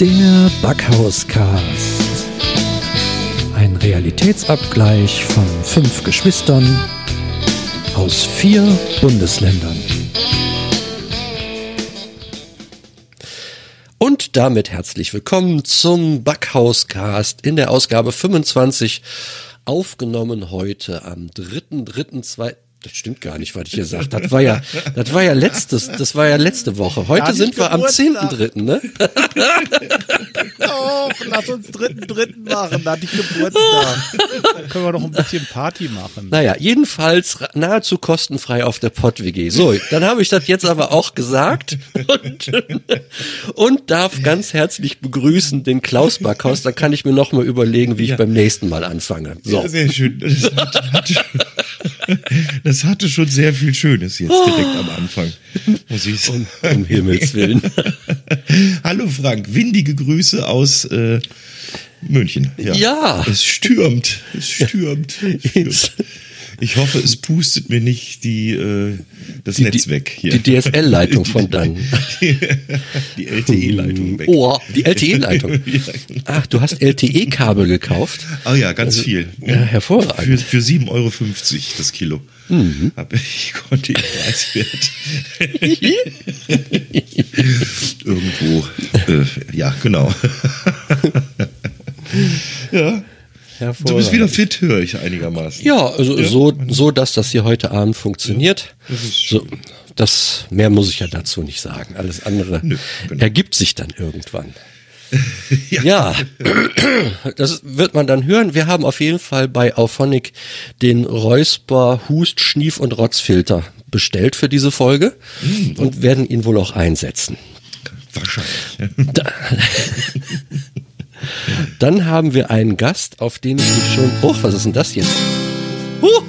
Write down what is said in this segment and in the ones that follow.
Der Backhauscast. Ein Realitätsabgleich von fünf Geschwistern aus vier Bundesländern. Und damit herzlich willkommen zum Backhauscast in der Ausgabe 25, aufgenommen heute am 3.3.2. Das stimmt gar nicht, was ich gesagt habe. Das war ja, das war ja letztes, das war ja letzte Woche. Heute Ja, sind wir am Geburtstag. 10.3., ne? Doch, lass uns dritten, dritten machen. Da hatte ich Geburtstag. Dann können wir noch ein bisschen Party machen. Naja, jedenfalls nahezu kostenfrei auf der Pott-WG. So, dann habe ich das jetzt aber auch gesagt und, und darf ganz herzlich begrüßen den Klaus Backhaus. Dann kann ich mir noch mal überlegen, wie ich beim nächsten Mal anfange. So. Ja, sehr schön. Das hatte, hatte, das hatte schon sehr viel Schönes jetzt direkt am Anfang, muss ich sagen. Um Himmels Willen. Hallo Frank, windige Grüße aus äh, München. Ja. Ja. Es stürmt, es stürmt. Es stürmt. Ich hoffe, es pustet mir nicht die, äh, das Netz weg hier. Die DSL-Leitung von dann. die LTE-Leitung weg. Oh, die LTE-Leitung. Genau. Ach, du hast LTE-Kabel gekauft? Oh ja, ganz viel. Ja, hervorragend. Für, für 7,50 Euro das Kilo. Hab ich konnte ich preiswert. Irgendwo. Äh, ja, genau. ja. Du bist wieder fit, höre ich einigermaßen. Ja, also so, so, dass das hier heute Abend funktioniert. das ist so, das mehr muss ich ja dazu nicht sagen. Alles andere Nö, genau. ergibt sich dann irgendwann. Ja. das wird man dann hören. Wir haben auf jeden Fall bei Auphonic den Räusper, Hust, Schnief und Rotzfilter bestellt für diese Folge Hm, und werden ihn wohl auch einsetzen. Wahrscheinlich. Da, dann haben wir einen Gast, auf den ich mich schon. Oh, was ist denn das jetzt? Huh,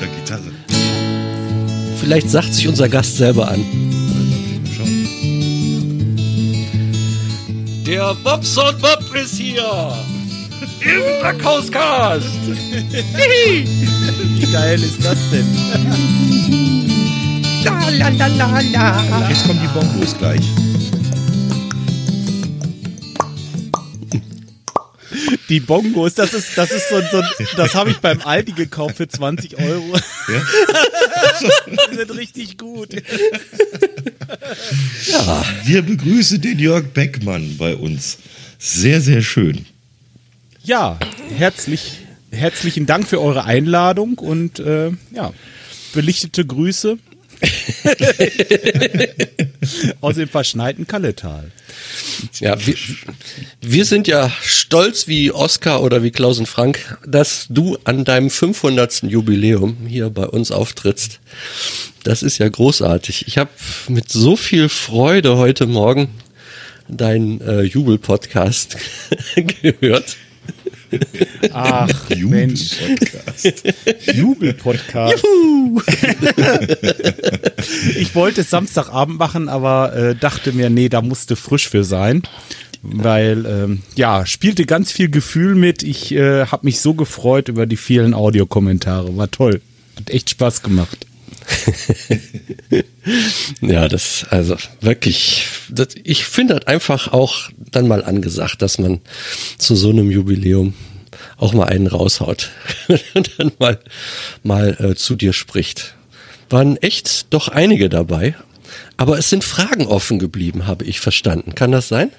der Gitarre. vielleicht sagt sich unser Gast selber an. Der Bobs und Bob ist hier! Im Backhauscast! Wie geil ist das denn? Jetzt kommen die Bongos gleich. Die Bongos, das ist, das ist so, ein- so ein- das habe ich beim Aldi gekauft für 20 Euro. Ja? Die sind richtig gut. Wir begrüßen den Jörg Beckmann bei uns. Sehr, sehr schön. Ja, herzlich, herzlichen Dank für eure Einladung und äh, ja, belichtete Grüße aus dem verschneiten Kalletal. Ja, wir, wir sind ja stolz wie Oskar oder wie Klaus und Frank, dass du an deinem 500. Jubiläum hier bei uns auftrittst. Das ist ja großartig. Ich habe mit so viel Freude heute Morgen deinen äh, Jubel-Podcast gehört. Ach, Mensch. Jubel-Podcast. Jubel-Podcast. ich wollte es Samstagabend machen, aber äh, dachte mir, nee, da musste frisch für sein. Weil, ähm, ja, spielte ganz viel Gefühl mit. Ich äh, habe mich so gefreut über die vielen Audiokommentare. War toll. Hat echt Spaß gemacht. Ja, das, also wirklich, das, ich finde das einfach auch dann mal angesagt, dass man zu so einem Jubiläum auch mal einen raushaut und dann mal, mal äh, zu dir spricht. Waren echt doch einige dabei, aber es sind Fragen offen geblieben, habe ich verstanden. Kann das sein?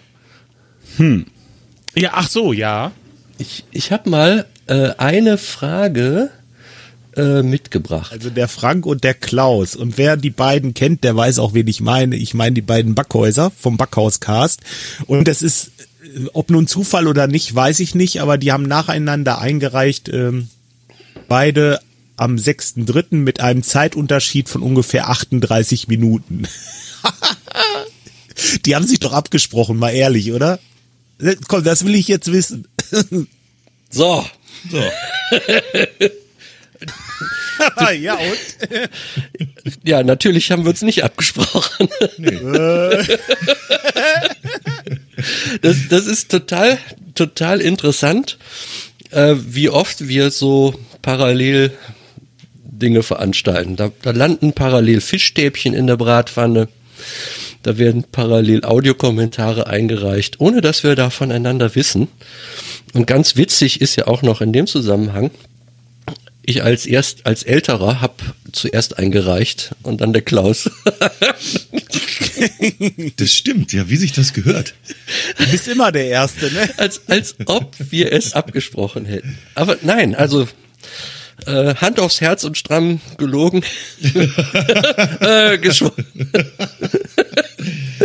Ja, ach so, ja. Ich, ich habe mal äh, eine Frage äh, mitgebracht. Also der Frank und der Klaus. Und wer die beiden kennt, der weiß auch, wen ich meine. Ich meine die beiden Backhäuser vom Backhauscast. Und das ist, äh, ob nun Zufall oder nicht, weiß ich nicht, aber die haben nacheinander eingereicht, ähm, beide am 6.3. mit einem Zeitunterschied von ungefähr 38 Minuten. die haben sich doch abgesprochen, mal ehrlich, oder? Komm, das will ich jetzt wissen. So, So. ja, und? ja, natürlich haben wir uns nicht abgesprochen. Das, das ist total, total interessant, äh, wie oft wir so parallel Dinge veranstalten. Da, da landen parallel Fischstäbchen in der Bratpfanne. Da werden parallel Audiokommentare eingereicht, ohne dass wir da voneinander wissen. Und ganz witzig ist ja auch noch in dem Zusammenhang, ich als erst als älterer habe zuerst eingereicht und dann der Klaus. das stimmt, ja, wie sich das gehört. Du bist immer der Erste, ne? Als, als ob wir es abgesprochen hätten. Aber nein, also äh, Hand aufs Herz und stramm gelogen. äh,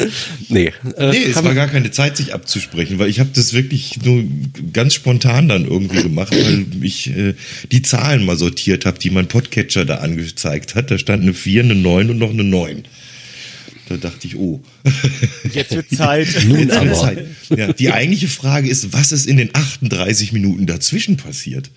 nee, äh, nee, es war gar keine Zeit, sich abzusprechen, weil ich habe das wirklich nur ganz spontan dann irgendwie gemacht, weil ich äh, die Zahlen mal sortiert habe, die mein Podcatcher da angezeigt hat. Da stand eine 4, eine 9 und noch eine 9. Da dachte ich, oh. Jetzt wird Zeit. Nun Jetzt aber. Zeit. Ja, die eigentliche Frage ist, was ist in den 38 Minuten dazwischen passiert?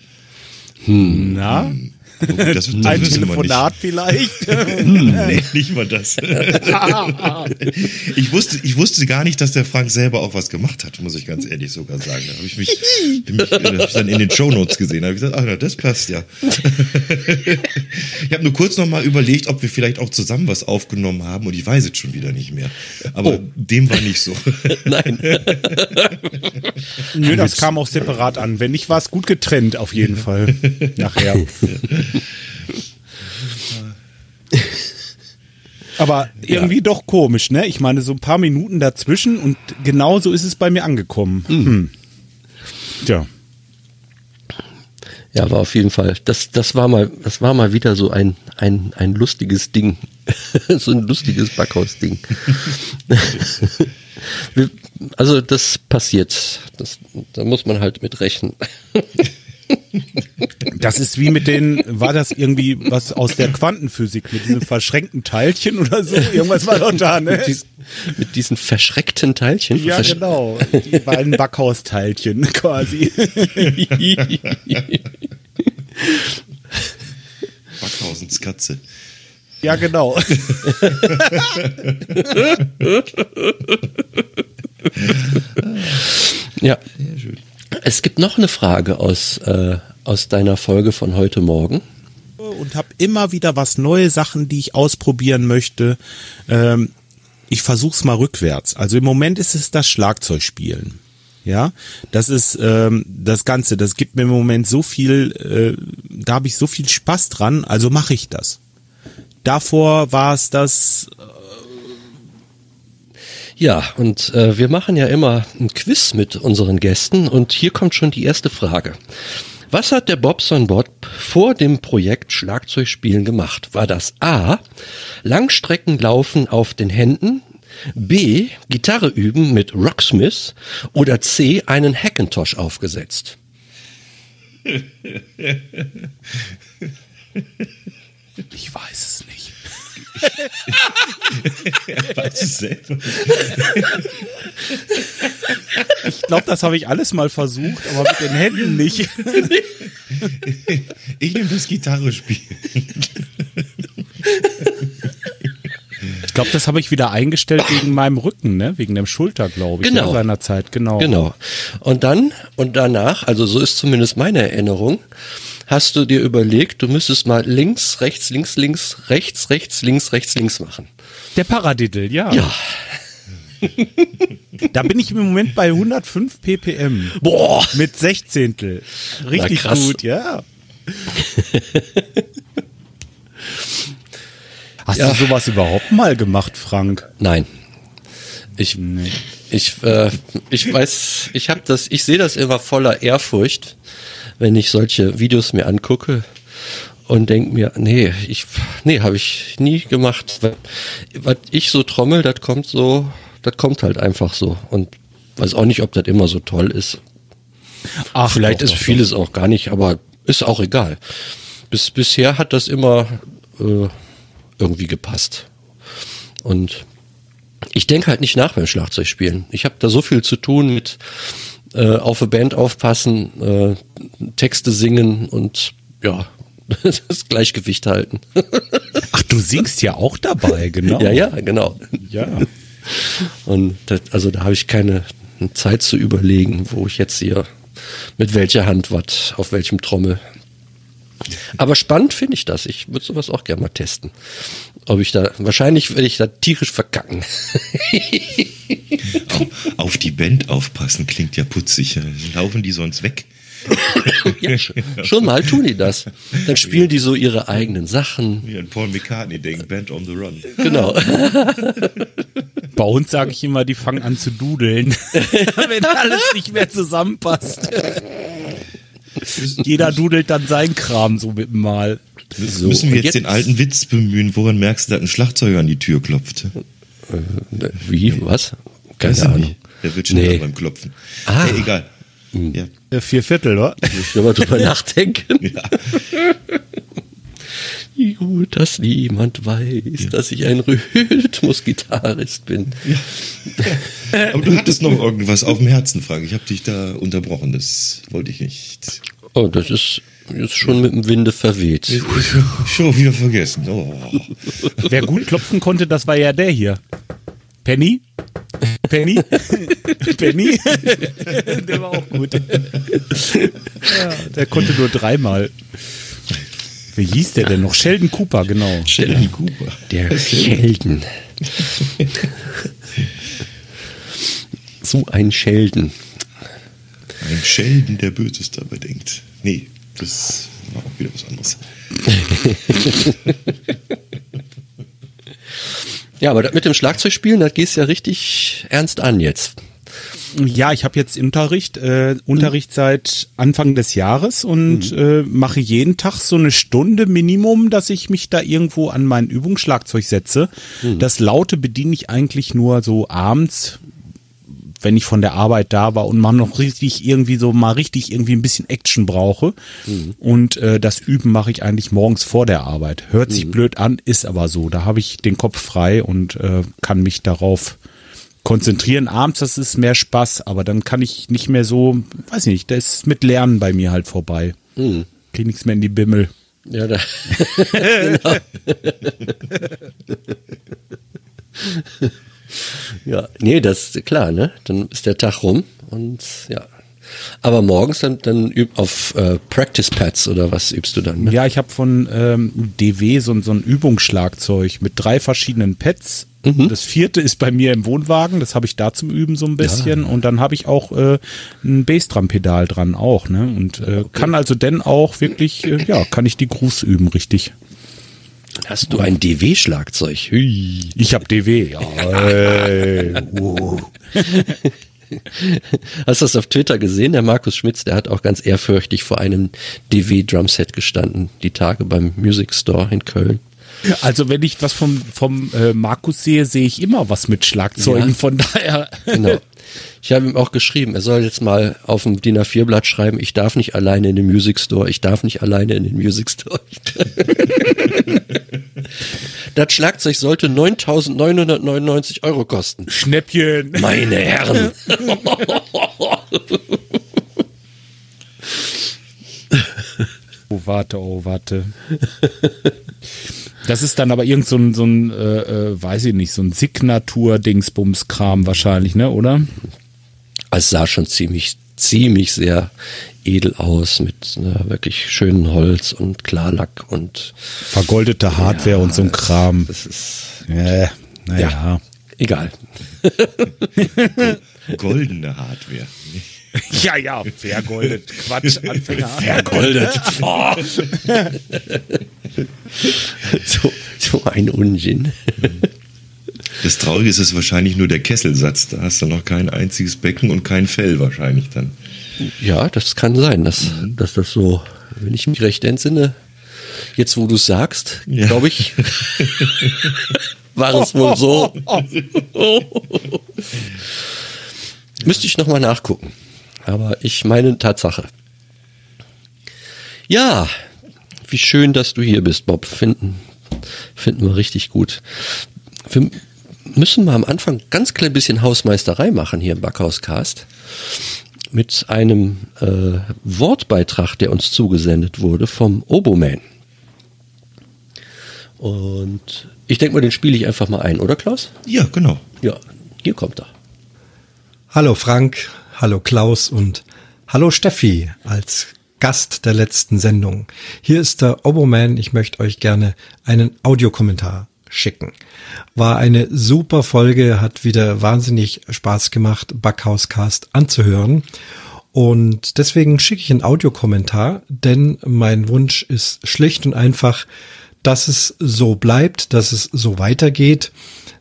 Hm. Na? Hm. Das, das Ein Telefonat vielleicht? Hm, nee, nicht mal das. ich, wusste, ich wusste gar nicht, dass der Frank selber auch was gemacht hat, muss ich ganz ehrlich sogar sagen. Da habe ich mich, mich hab ich dann in den Shownotes gesehen. Da habe ich gesagt, ach ja, das passt ja. ich habe nur kurz noch mal überlegt, ob wir vielleicht auch zusammen was aufgenommen haben und ich weiß es schon wieder nicht mehr. Aber oh. dem war nicht so. Nein. Nö, das kam auch separat an. Wenn nicht, war es gut getrennt auf jeden Fall. Nachher. Aber irgendwie ja. doch komisch, ne? Ich meine, so ein paar Minuten dazwischen und genau so ist es bei mir angekommen. Mhm. Hm. Tja. Ja, war auf jeden Fall. Das, das war mal, das war mal wieder so ein, ein, ein lustiges Ding. so ein lustiges Backhaus-Ding. also das passiert. Das, da muss man halt mit rechnen. Das ist wie mit den, war das irgendwie was aus der Quantenphysik, mit diesen verschränkten Teilchen oder so? Irgendwas war doch da, ne? Mit, diesen, mit diesen verschreckten Teilchen? Ja, Versch genau. Die beiden Backhausteilchen quasi. Backhausens Katze. Ja, genau. ja. Sehr schön. Es gibt noch eine Frage aus, äh, aus deiner Folge von heute Morgen. Und habe immer wieder was neue Sachen, die ich ausprobieren möchte. Ähm, ich versuch's mal rückwärts. Also im Moment ist es das Schlagzeugspielen. Ja, das ist ähm, das Ganze. Das gibt mir im Moment so viel, äh, da habe ich so viel Spaß dran. Also mache ich das. Davor war es das ja, und äh, wir machen ja immer ein Quiz mit unseren Gästen und hier kommt schon die erste Frage. Was hat der Bobson Bob vor dem Projekt Schlagzeugspielen gemacht? War das A. Langstreckenlaufen auf den Händen, B. Gitarre üben mit Rocksmith oder C. einen Hackintosh aufgesetzt? Ich weiß es nicht er weiß es selber. Ich glaube, das habe ich alles mal versucht, aber mit den Händen nicht. Ich nehme das Gitarre spielen. Ich glaube, das habe ich wieder eingestellt wegen meinem Rücken, ne? Wegen dem Schulter, glaube ich, genau. in seiner Zeit, genau. Genau. Und dann und danach, also so ist zumindest meine Erinnerung, hast du dir überlegt, du müsstest mal links, rechts, links, links, rechts, rechts, links, rechts, links machen. Der Paradiddle, ja. Ja. Da bin ich im Moment bei 105 ppm. Boah. Mit Sechzehntel. Richtig gut, ja. Hast ja. du sowas überhaupt mal gemacht, Frank? Nein. Ich, nee. ich, äh, ich weiß, ich habe das, ich sehe das immer voller Ehrfurcht wenn ich solche Videos mir angucke und denke mir, nee, ich, nee, habe ich nie gemacht. Was ich so trommel, das kommt so, das kommt halt einfach so und weiß auch nicht, ob das immer so toll ist. Ach, vielleicht doch, ist doch, vieles doch. auch gar nicht, aber ist auch egal. Bis bisher hat das immer äh, irgendwie gepasst. Und ich denke halt nicht nach beim Schlagzeugspielen. Ich habe da so viel zu tun mit äh, auf eine Band aufpassen, äh, Texte singen und ja, das Gleichgewicht halten. Ach, du singst ja auch dabei, genau. Ja, ja, genau. Ja. Und das, also da habe ich keine Zeit zu überlegen, wo ich jetzt hier mit welcher Hand was, auf welchem Trommel. Aber spannend finde ich das. Ich würde sowas auch gerne mal testen. ob ich da, wahrscheinlich werde ich da tierisch verkacken. auf die Band aufpassen klingt ja putzig. Laufen die sonst weg? ja, schon mal tun die das. Dann spielen die so ihre eigenen Sachen. Wie ein Paul McCartney denkt, Band on the Run. Genau. Bei uns sage ich immer, die fangen an zu dudeln, wenn alles nicht mehr zusammenpasst. Jeder dudelt dann sein Kram so mit Mal. So, Müssen wir jetzt, jetzt, den alten Witz bemühen? Woran merkst du, dass ein Schlagzeuger an die Tür klopft? Äh, wie? Was? Keine Ahnung. Der wird schon nee. beim Klopfen. Ah. Hey, egal. Hm. Ja. Vier Viertel, oder? Ich will mal drüber nachdenken. Ja. Wie gut, dass niemand weiß, ja. dass ich ein Rhythmus-Gitarrist bin. Ja. Aber du hattest noch irgendwas auf dem Herzen, Frank. Ich habe dich da unterbrochen. Das wollte ich nicht. Oh, das ist, ist schon mit dem Winde verweht. Schon wieder vergessen. Oh. Wer gut klopfen konnte, das war ja der hier. Penny? Penny? Penny? der war auch gut. Ja, der konnte nur dreimal. Wie hieß der denn noch? Sheldon Cooper, genau. Sheldon Cooper. Der Sheldon. so ein Sheldon. Ein Sheldon, der Böseste aber denkt. Nee, das war auch wieder was anderes. Ja, aber mit dem Schlagzeugspielen, da gehst du ja richtig ernst an jetzt. Ja, ich habe jetzt Unterricht, äh, Unterricht seit Anfang des Jahres und mhm. äh, mache jeden Tag so eine Stunde Minimum, dass ich mich da irgendwo an mein Übungsschlagzeug setze. Mhm. Das Laute bediene ich eigentlich nur so abends, wenn ich von der Arbeit da war und man noch richtig irgendwie so mal richtig irgendwie ein bisschen Action brauche. Mhm. Und äh, das Üben mache ich eigentlich morgens vor der Arbeit. Hört mhm. sich blöd an, ist aber so. Da habe ich den Kopf frei und äh, kann mich darauf konzentrieren. Abends, das ist mehr Spaß, aber dann kann ich nicht mehr so, weiß nicht, das ist mit Lernen bei mir halt vorbei. Mhm. Krieg nichts mehr in die Bimmel. Ja, da. genau. Ja, nee, das ist klar, ne? Dann ist der Tag rum und ja. Aber morgens dann, dann üb auf äh, Practice Pads oder was übst du dann? Ne? Ja, ich habe von ähm, DW so, so ein Übungsschlagzeug mit drei verschiedenen Pads. Mhm. Das vierte ist bei mir im Wohnwagen, das habe ich da zum Üben so ein bisschen. Ja. Und dann habe ich auch äh, ein Bassdrum-Pedal dran auch, ne? Und äh, okay. kann also denn auch wirklich, äh, ja, kann ich die Gruß üben, richtig. Hast du ein DW-Schlagzeug? Ich habe DW, ja. Hey. Uh. Hast du das auf Twitter gesehen? Der Markus Schmitz, der hat auch ganz ehrfürchtig vor einem DW-Drumset gestanden, die Tage beim Music Store in Köln. Also wenn ich was vom, vom äh, Markus sehe, sehe ich immer was mit Schlagzeugen, ja. von daher. Genau. Ich habe ihm auch geschrieben, er soll jetzt mal auf dem DIN A4-Blatt schreiben, ich darf nicht alleine in den Music Store, ich darf nicht alleine in den Music Store. das Schlagzeug sollte 9.999 Euro kosten. Schnäppchen. Meine Herren. oh, warte, oh, warte. Das ist dann aber irgend so ein, so ein äh, äh, weiß ich nicht, so ein Signatur-Dingsbums-Kram wahrscheinlich, ne, oder? Es sah schon ziemlich, ziemlich sehr edel aus mit ne, wirklich schönem Holz und Klarlack und vergoldete Hardware ja, und so ein Kram. Das ist, äh, naja. Ja, egal. Goldene Hardware. Ja, ja, vergoldet. Quatsch, Anfänger. Vergoldet. Oh. so, so ein Unsinn. Das Traurige ist, es ist wahrscheinlich nur der Kesselsatz. Da hast du noch kein einziges Becken und kein Fell wahrscheinlich dann. Ja, das kann sein, dass, dass das so, wenn ich mich recht entsinne, jetzt wo du es sagst, ja. glaube ich, war es wohl so. Müsste ich nochmal nachgucken. Aber ich meine Tatsache. Ja, wie schön, dass du hier bist, Bob. Finden, finden wir richtig gut. Wir müssen mal am Anfang ganz klein bisschen Hausmeisterei machen hier im Backhauscast mit einem äh, Wortbeitrag, der uns zugesendet wurde vom Oboman. Und ich denke mal, den spiele ich einfach mal ein, oder Klaus? Ja, genau. Ja, hier kommt er. Hallo Frank, hallo Klaus und hallo Steffi als Gast der letzten Sendung. Hier ist der Oboman. Ich möchte euch gerne einen Audiokommentar schicken. War eine super Folge, hat wieder wahnsinnig Spaß gemacht, Backhauscast anzuhören. Und deswegen schicke ich einen Audiokommentar, denn mein Wunsch ist schlicht und einfach, dass es so bleibt, dass es so weitergeht.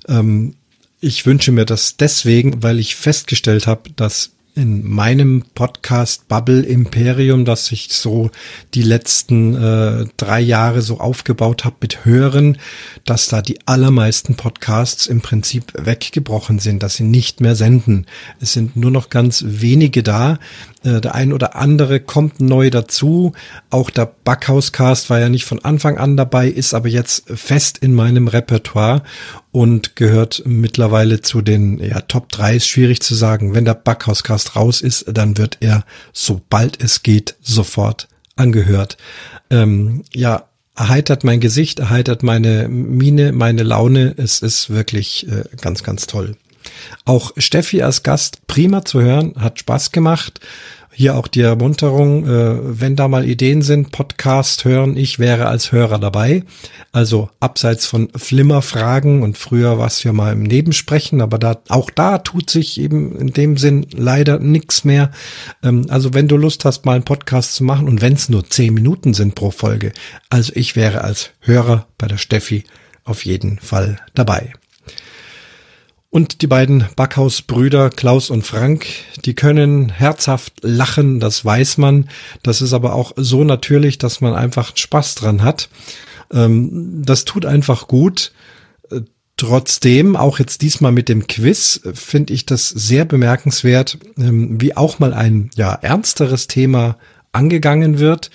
Ähm, ich wünsche mir das deswegen, weil ich festgestellt habe, dass in meinem Podcast Bubble Imperium, das ich so die letzten äh, drei Jahre so aufgebaut habe mit Hören, dass da die allermeisten Podcasts im Prinzip weggebrochen sind, dass sie nicht mehr senden. Es sind nur noch ganz wenige da. Äh, der ein oder andere kommt neu dazu. Auch der Backhauscast war ja nicht von Anfang an dabei, ist aber jetzt fest in meinem Repertoire und gehört mittlerweile zu den ja, Top 3 ist schwierig zu sagen. Wenn der Backhauscast raus ist, dann wird er, sobald es geht, sofort angehört. Ähm, ja, erheitert mein Gesicht, erheitert meine Mine, meine Laune. Es ist wirklich äh, ganz, ganz toll. Auch Steffi als Gast prima zu hören, hat Spaß gemacht. Hier auch die Ermunterung, äh, wenn da mal Ideen sind, Podcast hören, ich wäre als Hörer dabei. Also abseits von Flimmerfragen und früher war es mal im Nebensprechen, aber da auch da tut sich eben in dem Sinn leider nichts mehr. Ähm, also wenn du Lust hast, mal einen Podcast zu machen und wenn es nur zehn Minuten sind pro Folge, also ich wäre als Hörer bei der Steffi auf jeden Fall dabei. Und die beiden Backhausbrüder Klaus und Frank, die können herzhaft lachen, das weiß man. Das ist aber auch so natürlich, dass man einfach Spaß dran hat. Ähm, das tut einfach gut. Äh, trotzdem, auch jetzt diesmal mit dem Quiz, finde ich das sehr bemerkenswert, ähm, wie auch mal ein ja ernsteres Thema angegangen wird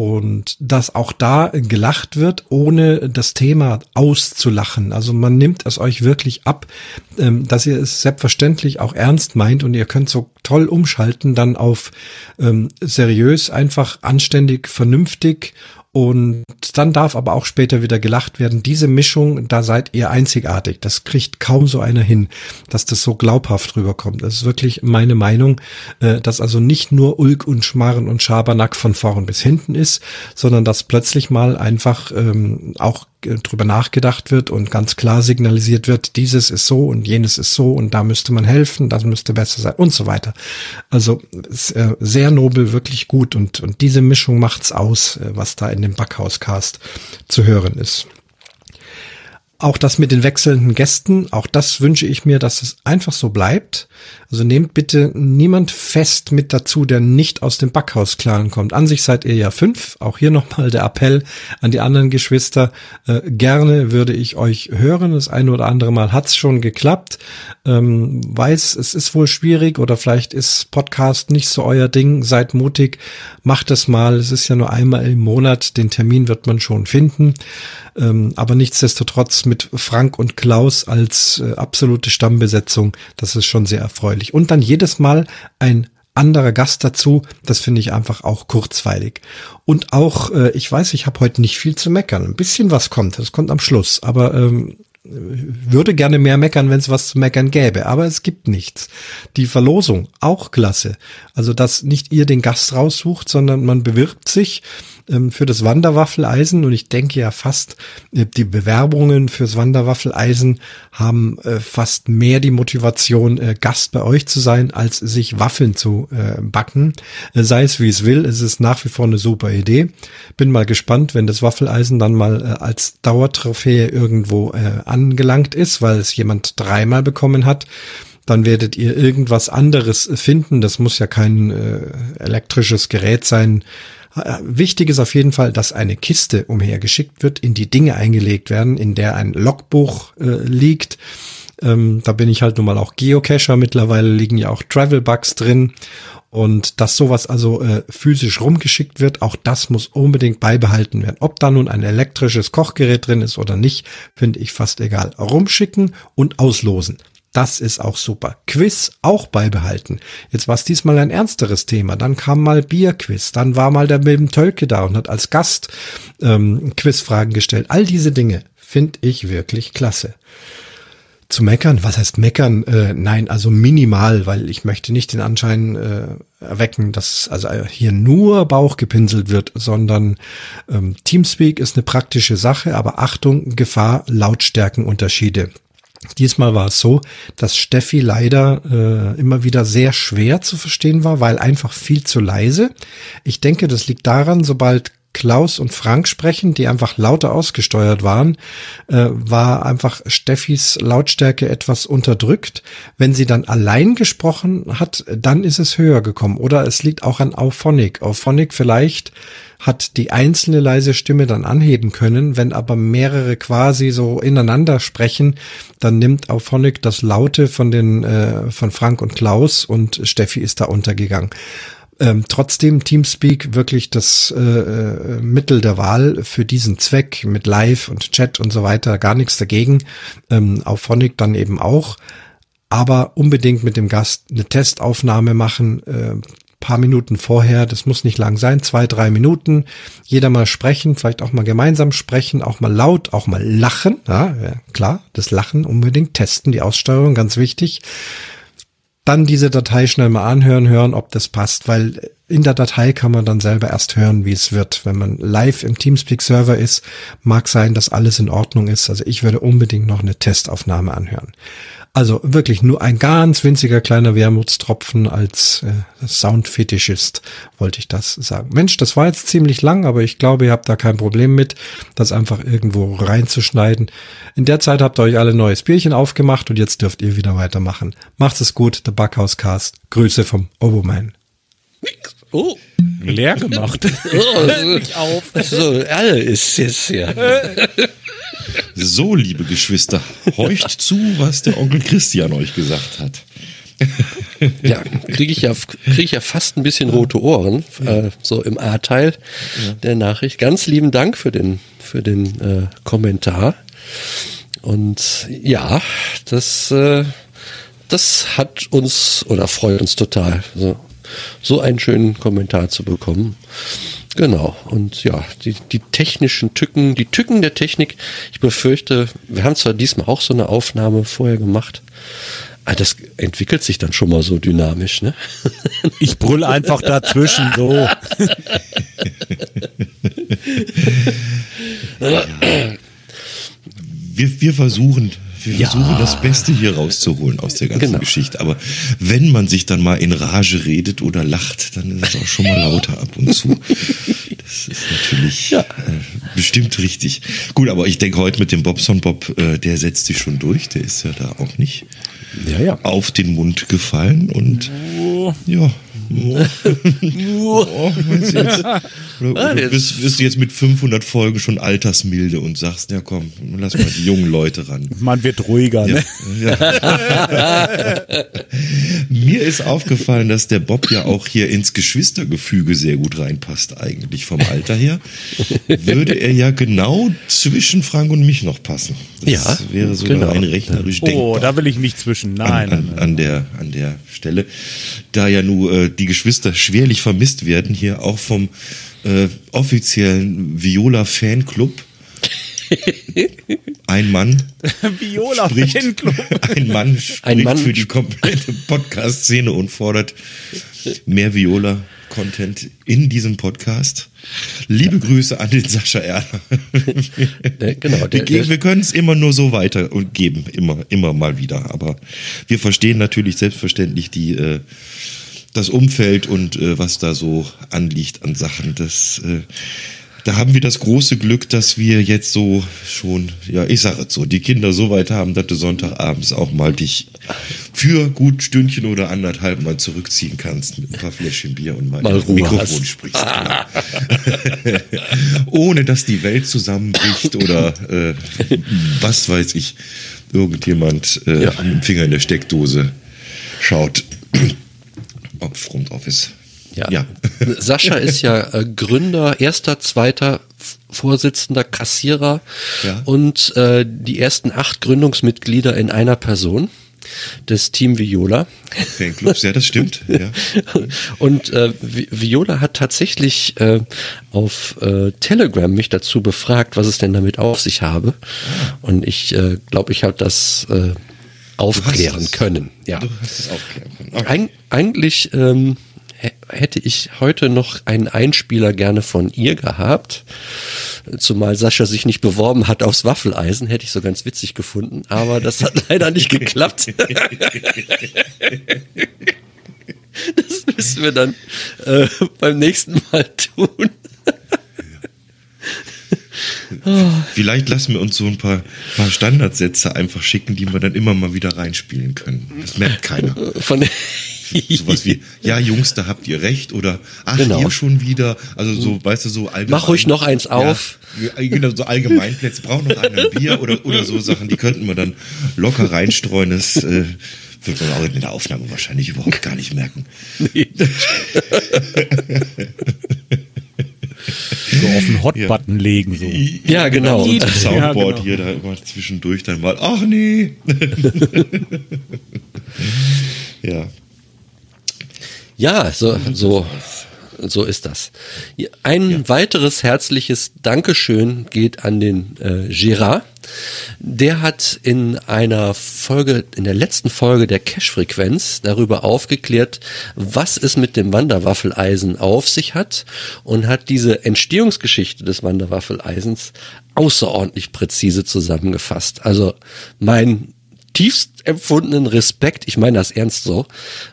und dass auch da gelacht wird, ohne das Thema auszulachen. Also man nimmt es euch wirklich ab, ähm, dass ihr es selbstverständlich auch ernst meint und ihr könnt so toll umschalten dann auf ähm, seriös, einfach anständig, vernünftig und dann darf aber auch später wieder gelacht werden. Diese Mischung, da seid ihr einzigartig. Das kriegt kaum so einer hin, dass das so glaubhaft rüberkommt. Das ist wirklich meine Meinung, äh, dass also nicht nur Ulk und Schmarren und Schabernack von vorn bis hinten ist, sondern dass plötzlich mal einfach ähm, auch drüber nachgedacht wird und ganz klar signalisiert wird, dieses ist so und jenes ist so und da müsste man helfen, das müsste besser sein und so weiter. Also äh, sehr nobel, wirklich gut und, und diese Mischung macht's aus, äh, was da in dem Backhauscast zu hören ist. Auch das mit den wechselnden Gästen, auch das wünsche ich mir, dass es einfach so bleibt. Also nehmt bitte niemand fest mit dazu, der nicht aus dem Backhaus-Clan kommt. An sich seid ihr ja fünf. Auch hier nochmal der Appell an die anderen Geschwister. Äh, gerne würde ich euch hören. Das eine oder andere Mal hat's schon geklappt. Ähm, weiß, es ist wohl schwierig oder vielleicht ist Podcast nicht so euer Ding. Seid mutig, macht es mal. Es ist ja nur einmal im Monat. Den Termin wird man schon finden. Ähm, aber nichtsdestotrotz mit Frank und Klaus als äh, absolute Stammbesetzung, das ist schon sehr erfreulich. Und dann jedes Mal ein anderer Gast dazu, das finde ich einfach auch kurzweilig. Und auch, äh, ich weiß, ich habe heute nicht viel zu meckern. Ein bisschen was kommt, das kommt am Schluss, aber ähm, würde gerne mehr meckern, wenn es was zu meckern gäbe, aber es gibt nichts. Die Verlosung, auch klasse. Also, dass nicht ihr den Gast raussucht, sondern man bewirbt sich für das Wanderwaffeleisen und ich denke ja fast, äh, die Bewerbungen fürs Wanderwaffeleisen haben äh, fast mehr die Motivation, äh, Gast bei euch zu sein, als sich Waffeln zu backen. Sei es wie es will, es ist nach wie vor eine super Idee. Bin mal gespannt, wenn das Waffeleisen dann mal als Dauertrophäe irgendwo angelangt ist, weil es jemand dreimal bekommen hat dann werdet ihr irgendwas anderes finden. Das muss ja kein äh, elektrisches Gerät sein, wichtig ist auf jeden Fall, dass eine Kiste umhergeschickt wird, in die Dinge eingelegt werden, in der ein Logbuch äh, liegt. Ähm, da bin ich halt nun mal auch Geocacher. Mittlerweile liegen ja auch Travel-Bugs drin. Und dass sowas also äh, physisch rumgeschickt wird, auch das muss unbedingt beibehalten werden. Ob da nun ein elektrisches Kochgerät drin ist oder nicht, finde ich fast egal. Rumschicken und auslosen. Das ist auch super. Quiz auch beibehalten. Jetzt war es diesmal ein ernsteres Thema. Dann kam mal Bierquiz. Dann war mal der Milben Tölke da und hat als Gast ähm, Quizfragen gestellt. All diese Dinge finde ich wirklich klasse. zu meckern. Was heißt meckern? Äh, nein, also minimal, weil ich möchte nicht den Anschein äh, erwecken, dass also hier nur Bauch gepinselt wird, sondern ähm, Teamspeak ist eine praktische Sache, aber Achtung, Gefahr, Lautstärkenunterschiede. Diesmal war es so, dass Steffi leider äh, immer wieder sehr schwer zu verstehen war, weil einfach viel zu leise. Ich denke, das liegt daran, sobald Klaus und Frank sprechen, die einfach lauter ausgesteuert waren, äh, war einfach Steffis Lautstärke etwas unterdrückt. Wenn sie dann allein gesprochen hat, dann ist es höher gekommen. Oder es liegt auch an Auphonic. Auphonic vielleicht hat die einzelne leise Stimme dann anheben können. Wenn aber mehrere quasi so ineinander sprechen, dann nimmt Auphonic das Laute von den äh, von Frank und Klaus und Steffi ist da untergegangen. Ähm, trotzdem Teamspeak wirklich das äh, äh, Mittel der Wahl für diesen Zweck mit Live und Chat und so weiter, gar nichts dagegen. Ähm, auf Phonic dann eben auch. Aber unbedingt mit dem Gast eine Testaufnahme machen, äh, paar Minuten vorher, das muss nicht lang sein, zwei, drei Minuten, jeder mal sprechen, vielleicht auch mal gemeinsam sprechen, auch mal laut, auch mal lachen, ja, ja klar, das Lachen unbedingt testen, die Aussteuerung, ganz wichtig dann diese Datei schnell mal anhören, hören, ob das passt, weil in der Datei kann man dann selber erst hören, wie es wird. Wenn man live im Teamspeak-Server ist, mag sein, dass alles in Ordnung ist. Also ich würde unbedingt noch eine Testaufnahme anhören. Also wirklich nur ein ganz winziger kleiner Wermutstropfen als äh, Soundfetischist wollte ich das sagen. Mensch, das war jetzt ziemlich lang, aber ich glaube, ihr habt da kein Problem mit, das einfach irgendwo reinzuschneiden. In der Zeit habt ihr euch alle neues Bierchen aufgemacht und jetzt dürft ihr wieder weitermachen. Macht es gut, der Backhaus Cast. Grüße vom Oboman. Oh. Leer gemacht. oh, nicht auf. So, alle ist jetzt ja. So, liebe Geschwister, horcht zu, was der Onkel Christian euch gesagt hat. ja, kriege ich ja kriege ich ja fast ein bisschen rote Ohren, äh, so im A-Teil ja. der Nachricht. Ganz lieben Dank für den für den äh, Kommentar. Und ja, das äh, das hat uns oder freut uns total, so, so einen schönen Kommentar zu bekommen. Genau. Und ja, die, die technischen Tücken, die Tücken der Technik, ich befürchte, wir haben zwar diesmal auch so eine Aufnahme vorher gemacht, aber das entwickelt sich dann schon mal so dynamisch, ne? Ich brüll einfach dazwischen, so. wir, wir versuchen wir ja. versuchen das Beste hier rauszuholen aus der ganzen genau. Geschichte. Aber wenn man sich dann mal in Rage redet oder lacht, dann ist es auch schon mal lauter ab und zu. Das ist natürlich ja. äh, bestimmt richtig. Gut, aber ich denke heute mit dem Bobson Bob, äh, der setzt sich schon durch. Der ist ja da auch nicht ja, ja. auf den Mund gefallen und oh. ja. Oh. oh, jetzt, du bist, bist jetzt mit 500 Folgen schon altersmilde und sagst, ja komm, lass mal die jungen Leute ran. Man wird ruhiger, ja, ne? Ja. Mir ist aufgefallen, dass der Bob ja auch hier ins Geschwistergefüge sehr gut reinpasst eigentlich vom Alter her. Würde er ja genau zwischen Frank und mich noch passen. Das ja, wäre sogar genau. ein rechnerisch denkbar. Oh, da will ich nicht zwischen. Nein. An, an, an der, an der Stelle. Da ja nur äh, die Geschwister schwerlich vermisst werden, hier auch vom äh, offiziellen Viola-Fanclub. Ein Mann. Viola spricht, Fanclub. Ein Mann spricht ein Mann für die komplette Podcast-Szene und fordert mehr Viola-Content in diesem Podcast. Liebe ja. Grüße an den Sascha Erler. Der, genau, der, wir, wir können es immer nur so weitergeben, immer, immer mal wieder. Aber wir verstehen natürlich selbstverständlich die äh, das Umfeld und äh, was da so anliegt an Sachen. Das, äh, da haben wir das große Glück, dass wir jetzt so schon, ja, ich sage es so, die Kinder so weit haben, dass du Sonntagabends auch mal dich für gut Stündchen oder anderthalb mal zurückziehen kannst mit ein paar Fläschchen Bier und mal, mal Mikrofon hast. sprichst. Ohne dass die Welt zusammenbricht oder äh, was weiß ich, irgendjemand äh, ja. mit dem Finger in der Steckdose schaut. Front Office. Ja. ja. Sascha ist ja äh, Gründer, erster, zweiter Vorsitzender, Kassierer ja. und äh, die ersten acht Gründungsmitglieder in einer Person des Team Viola. Fanclubs, ja, das stimmt. Ja. Und äh, Viola hat tatsächlich äh, auf äh, Telegram mich dazu befragt, was es denn damit auf sich habe. Ah. Und ich äh, glaube, ich habe das äh, aufklären können. Ja. Du hast es aufklären können. Okay. Eig eigentlich ähm, hätte ich heute noch einen Einspieler gerne von ihr gehabt. Zumal Sascha sich nicht beworben hat aufs Waffeleisen, hätte ich so ganz witzig gefunden, aber das hat leider nicht geklappt. das müssen wir dann äh, beim nächsten Mal tun. Vielleicht lassen wir uns so ein paar, paar Standardsätze einfach schicken, die wir dann immer mal wieder reinspielen können. Das merkt keiner. Von Sowas wie, ja Jungs, da habt ihr recht oder ach, genau. ihr schon wieder. Also so, weißt du, so allgemein. Mach ruhig noch eins auf. Ja, genau, so Allgemeinplätze, brauchen noch einer ein Bier oder, oder so Sachen, die könnten wir dann locker reinstreuen. Das äh, wird man auch in der Aufnahme wahrscheinlich überhaupt gar nicht merken. Nee. so auf den Hot-Button ja. legen. So. Ja, genau. Das Soundboard ja, genau. hier da immer zwischendurch dann mal, ach nee. ja. Ja, so, so, so ist das. Ein ja. weiteres herzliches Dankeschön geht an den äh, Girard. Der hat in einer Folge, in der letzten Folge der Cash-Frequenz darüber aufgeklärt, was es mit dem Wanderwaffeleisen auf sich hat und hat diese Entstehungsgeschichte des Wanderwaffeleisens außerordentlich präzise zusammengefasst. Also mein tiefst empfundenen Respekt, ich meine das ernst so,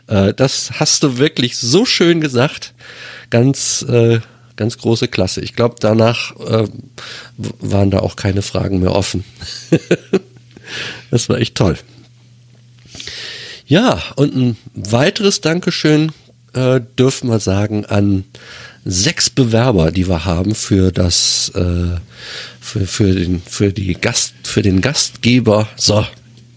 äh, das hast du wirklich so schön gesagt, ganz, äh, ganz große Klasse. Ich glaube, danach äh, waren da auch keine Fragen mehr offen. das war echt toll. Ja, und ein weiteres Dankeschön äh, dürfen wir sagen an sechs Bewerber, die wir haben für das äh, für, für den für die Gast für den Gastgeber. So,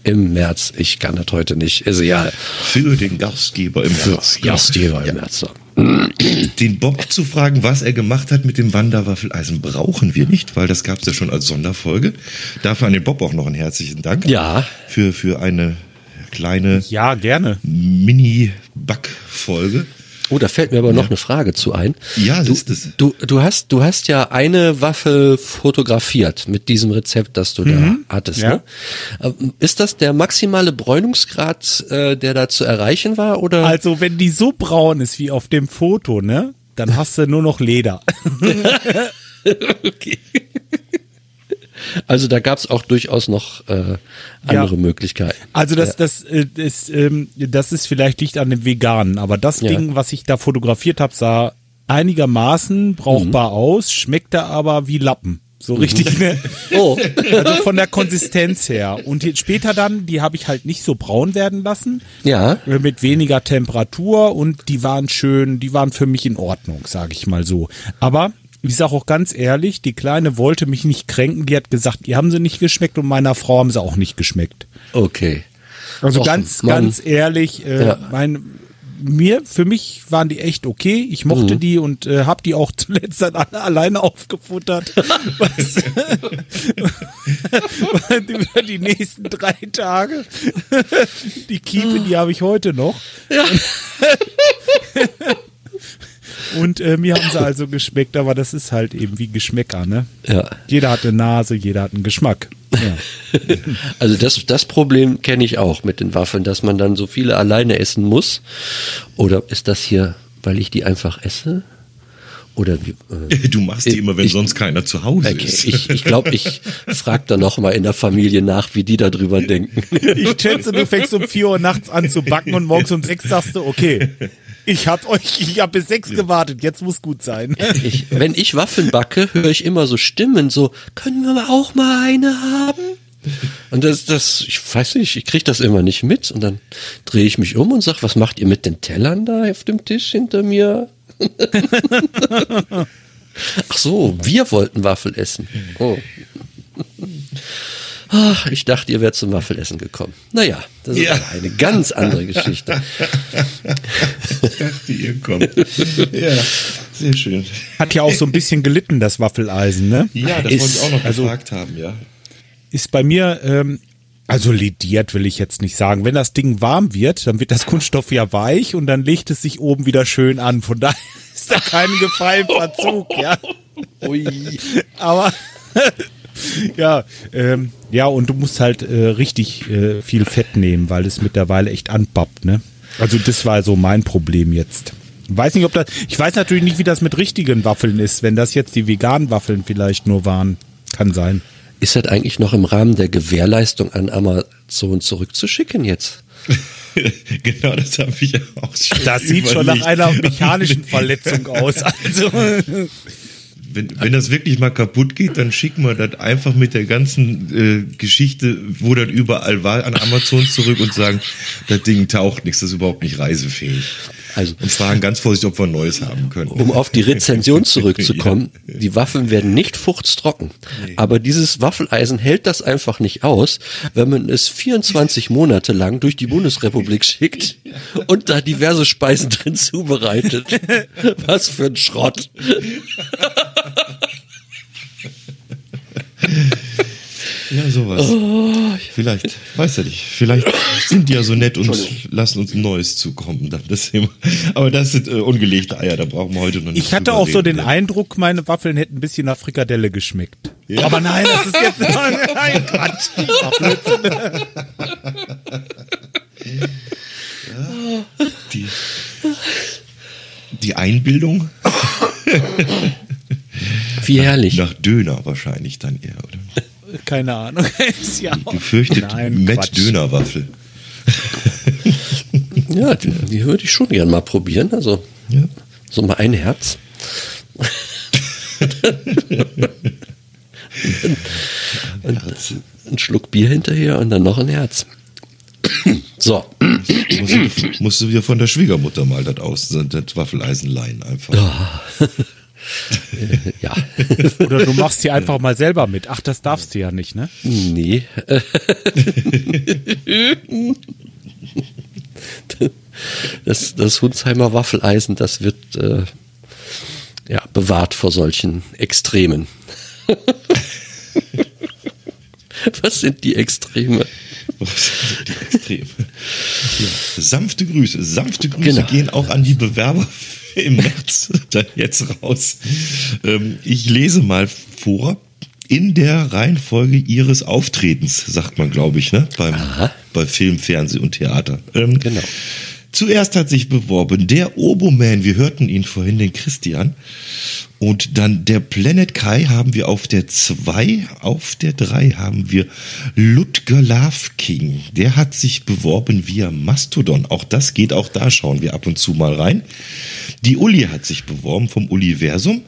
im März. Ich kann das heute nicht. Ist egal. Für den Gastgeber im März. Gastgeber im März. Den Bob zu fragen, was er gemacht hat mit dem Wanderwaffeleisen, brauchen wir nicht, weil das gab es ja schon als Sonderfolge. Dafür an den Bob auch noch einen herzlichen Dank. Ja. Für, für eine kleine ja, gerne. Mini-Back-Folge. Oh, da fällt mir aber noch eine Frage zu ein. Ja, du, ist es. Du, du hast, du hast ja eine Waffe fotografiert mit diesem Rezept, das du mhm. da hattest. Ja. Ne? Ähm, ist das der maximale Bräunungsgrad, äh, der da zu erreichen war, oder? Also, wenn die so braun ist wie auf dem Foto, ne, dann hast du nur noch Leder. okay. Also da gab es auch durchaus noch äh, andere ja. Möglichkeiten. Also das, das, äh, das, ähm, das ist vielleicht liegt an dem Veganen, aber das ja. Ding, was ich da fotografiert habe, sah einigermaßen brauchbar mhm. aus, schmeckte aber wie Lappen. So richtig, ne? Oh. Also von der Konsistenz her. Und später dann, die habe ich halt nicht so braun werden lassen. Ja. Äh, mit weniger Temperatur und die waren schön, die waren für mich in Ordnung, sage ich mal so. Aber ich sage auch ganz ehrlich, die Kleine wollte mich nicht kränken. Die hat gesagt, ihr haben sie nicht geschmeckt und meiner Frau haben sie auch nicht geschmeckt. Okay. Also Och, ganz, Mann. ganz ehrlich, äh, ja. mein, mir, für mich waren die echt okay. Ich mochte mhm. die und äh, habe die auch zuletzt dann alle alleine aufgefuttert. Was, über die nächsten drei Tage. Die Kiepe, die habe ich heute noch. Ja. Und äh, mir haben sie also geschmeckt, aber das ist halt eben wie Geschmäcker, ne? Ja. Jeder hat eine Nase, jeder hat einen Geschmack. Ja. also das, das Problem kenne ich auch mit den Waffeln, dass man dann so viele alleine essen muss. Oder ist das hier, weil ich die einfach esse? Oder äh, du machst die immer, wenn ich, sonst keiner zu Hause okay, ist. Ich glaube, ich, glaub, ich frage da noch mal in der Familie nach, wie die darüber denken. Ich schätze, du fängst um vier Uhr nachts an zu backen und morgens um sechs sagst du, okay, ich hab euch, ich habe bis sechs gewartet, jetzt muss gut sein. Ich, wenn ich Waffeln backe, höre ich immer so Stimmen, so, können wir auch mal eine haben? Und das, das, ich weiß nicht, ich kriege das immer nicht mit. Und dann drehe ich mich um und sag, was macht ihr mit den Tellern da auf dem Tisch hinter mir? Ach so, wir wollten Waffel essen. Oh. Ach, ich dachte, ihr wärt zum Waffelessen gekommen. Naja, das ist ja. eine ganz andere Geschichte. ich dachte, ihr kommt. Ja, sehr schön. Hat ja auch so ein bisschen gelitten, das Waffeleisen, ne? Ja, das ist, wollte ich auch noch also, gefragt haben, ja. Ist bei mir, ähm, also lediert will ich jetzt nicht sagen. Wenn das Ding warm wird, dann wird das Kunststoff ja weich und dann legt es sich oben wieder schön an. Von daher ist da kein Gefallen Verzug, ja. Ui. Aber ja, ähm, ja, und du musst halt äh, richtig äh, viel Fett nehmen, weil es mittlerweile echt anpappt, ne? Also das war so mein Problem jetzt. Weiß nicht, ob das. Ich weiß natürlich nicht, wie das mit richtigen Waffeln ist, wenn das jetzt die veganen Waffeln vielleicht nur waren. Kann sein. Ist das eigentlich noch im Rahmen der Gewährleistung an Amazon zurückzuschicken jetzt? genau, das habe ich auch schon. Das sieht überlegt. schon nach einer mechanischen Verletzung aus. Also. Wenn, wenn das wirklich mal kaputt geht, dann schicken wir das einfach mit der ganzen äh, Geschichte, wo das überall war, an Amazon zurück und sagen, das Ding taucht nichts, das ist überhaupt nicht reisefähig. Also, und fragen ganz vorsichtig, ob wir ein neues haben können. Um auf die Rezension zurückzukommen, ja. die Waffen werden nicht fuchtstrocken. Nee. Aber dieses Waffeleisen hält das einfach nicht aus, wenn man es 24 Monate lang durch die Bundesrepublik schickt und da diverse Speisen drin zubereitet. Was für ein Schrott. Ja, sowas. Oh. Vielleicht, weiß ja nicht. Vielleicht sind die ja so nett und lassen uns ein neues zukommen. Das Thema. Aber das sind äh, ungelegte Eier, da brauchen wir heute noch nicht. Ich hatte auch so den ja. Eindruck, meine Waffeln hätten ein bisschen nach Frikadelle geschmeckt. Ja. Aber nein, das ist jetzt ein Quatsch. die, die Einbildung. Wie herrlich. Nach Döner wahrscheinlich dann eher, oder? Keine Ahnung. ja Gefürchtet Matt Dönerwaffel. ja, die, die, würde ich schon gern mal probieren. Also ja. so mal ein Herz. und, ein Schluck Bier hinterher und dann noch ein Herz. so. Musst du, musst du wieder von der Schwiegermutter mal das aus, das Waffeleisen leihen einfach. Oh ja. Oder du machst sie einfach mal selber mit. Ach, das darfst du ja nicht, ne? Nee. Das, das Hunsheimer Waffeleisen, das wird äh, ja, bewahrt vor solchen Extremen. Was sind die Extreme? Die Extreme? Ja. Sanfte Grüße. Sanfte Grüße genau. gehen auch an die Bewerber im März dann jetzt raus. Ähm, ich lese mal vor. In der Reihenfolge ihres Auftretens, sagt man, glaube ich, ne? Beim, bei Film, Fernsehen und Theater. Ähm, genau. Zuerst hat sich beworben der Oboman, wir hörten ihn vorhin, den Christian. Und dann der Planet Kai haben wir auf der 2, auf der 3 haben wir Ludger King. Der hat sich beworben via Mastodon. Auch das geht, auch da schauen wir ab und zu mal rein. Die Uli hat sich beworben vom Universum.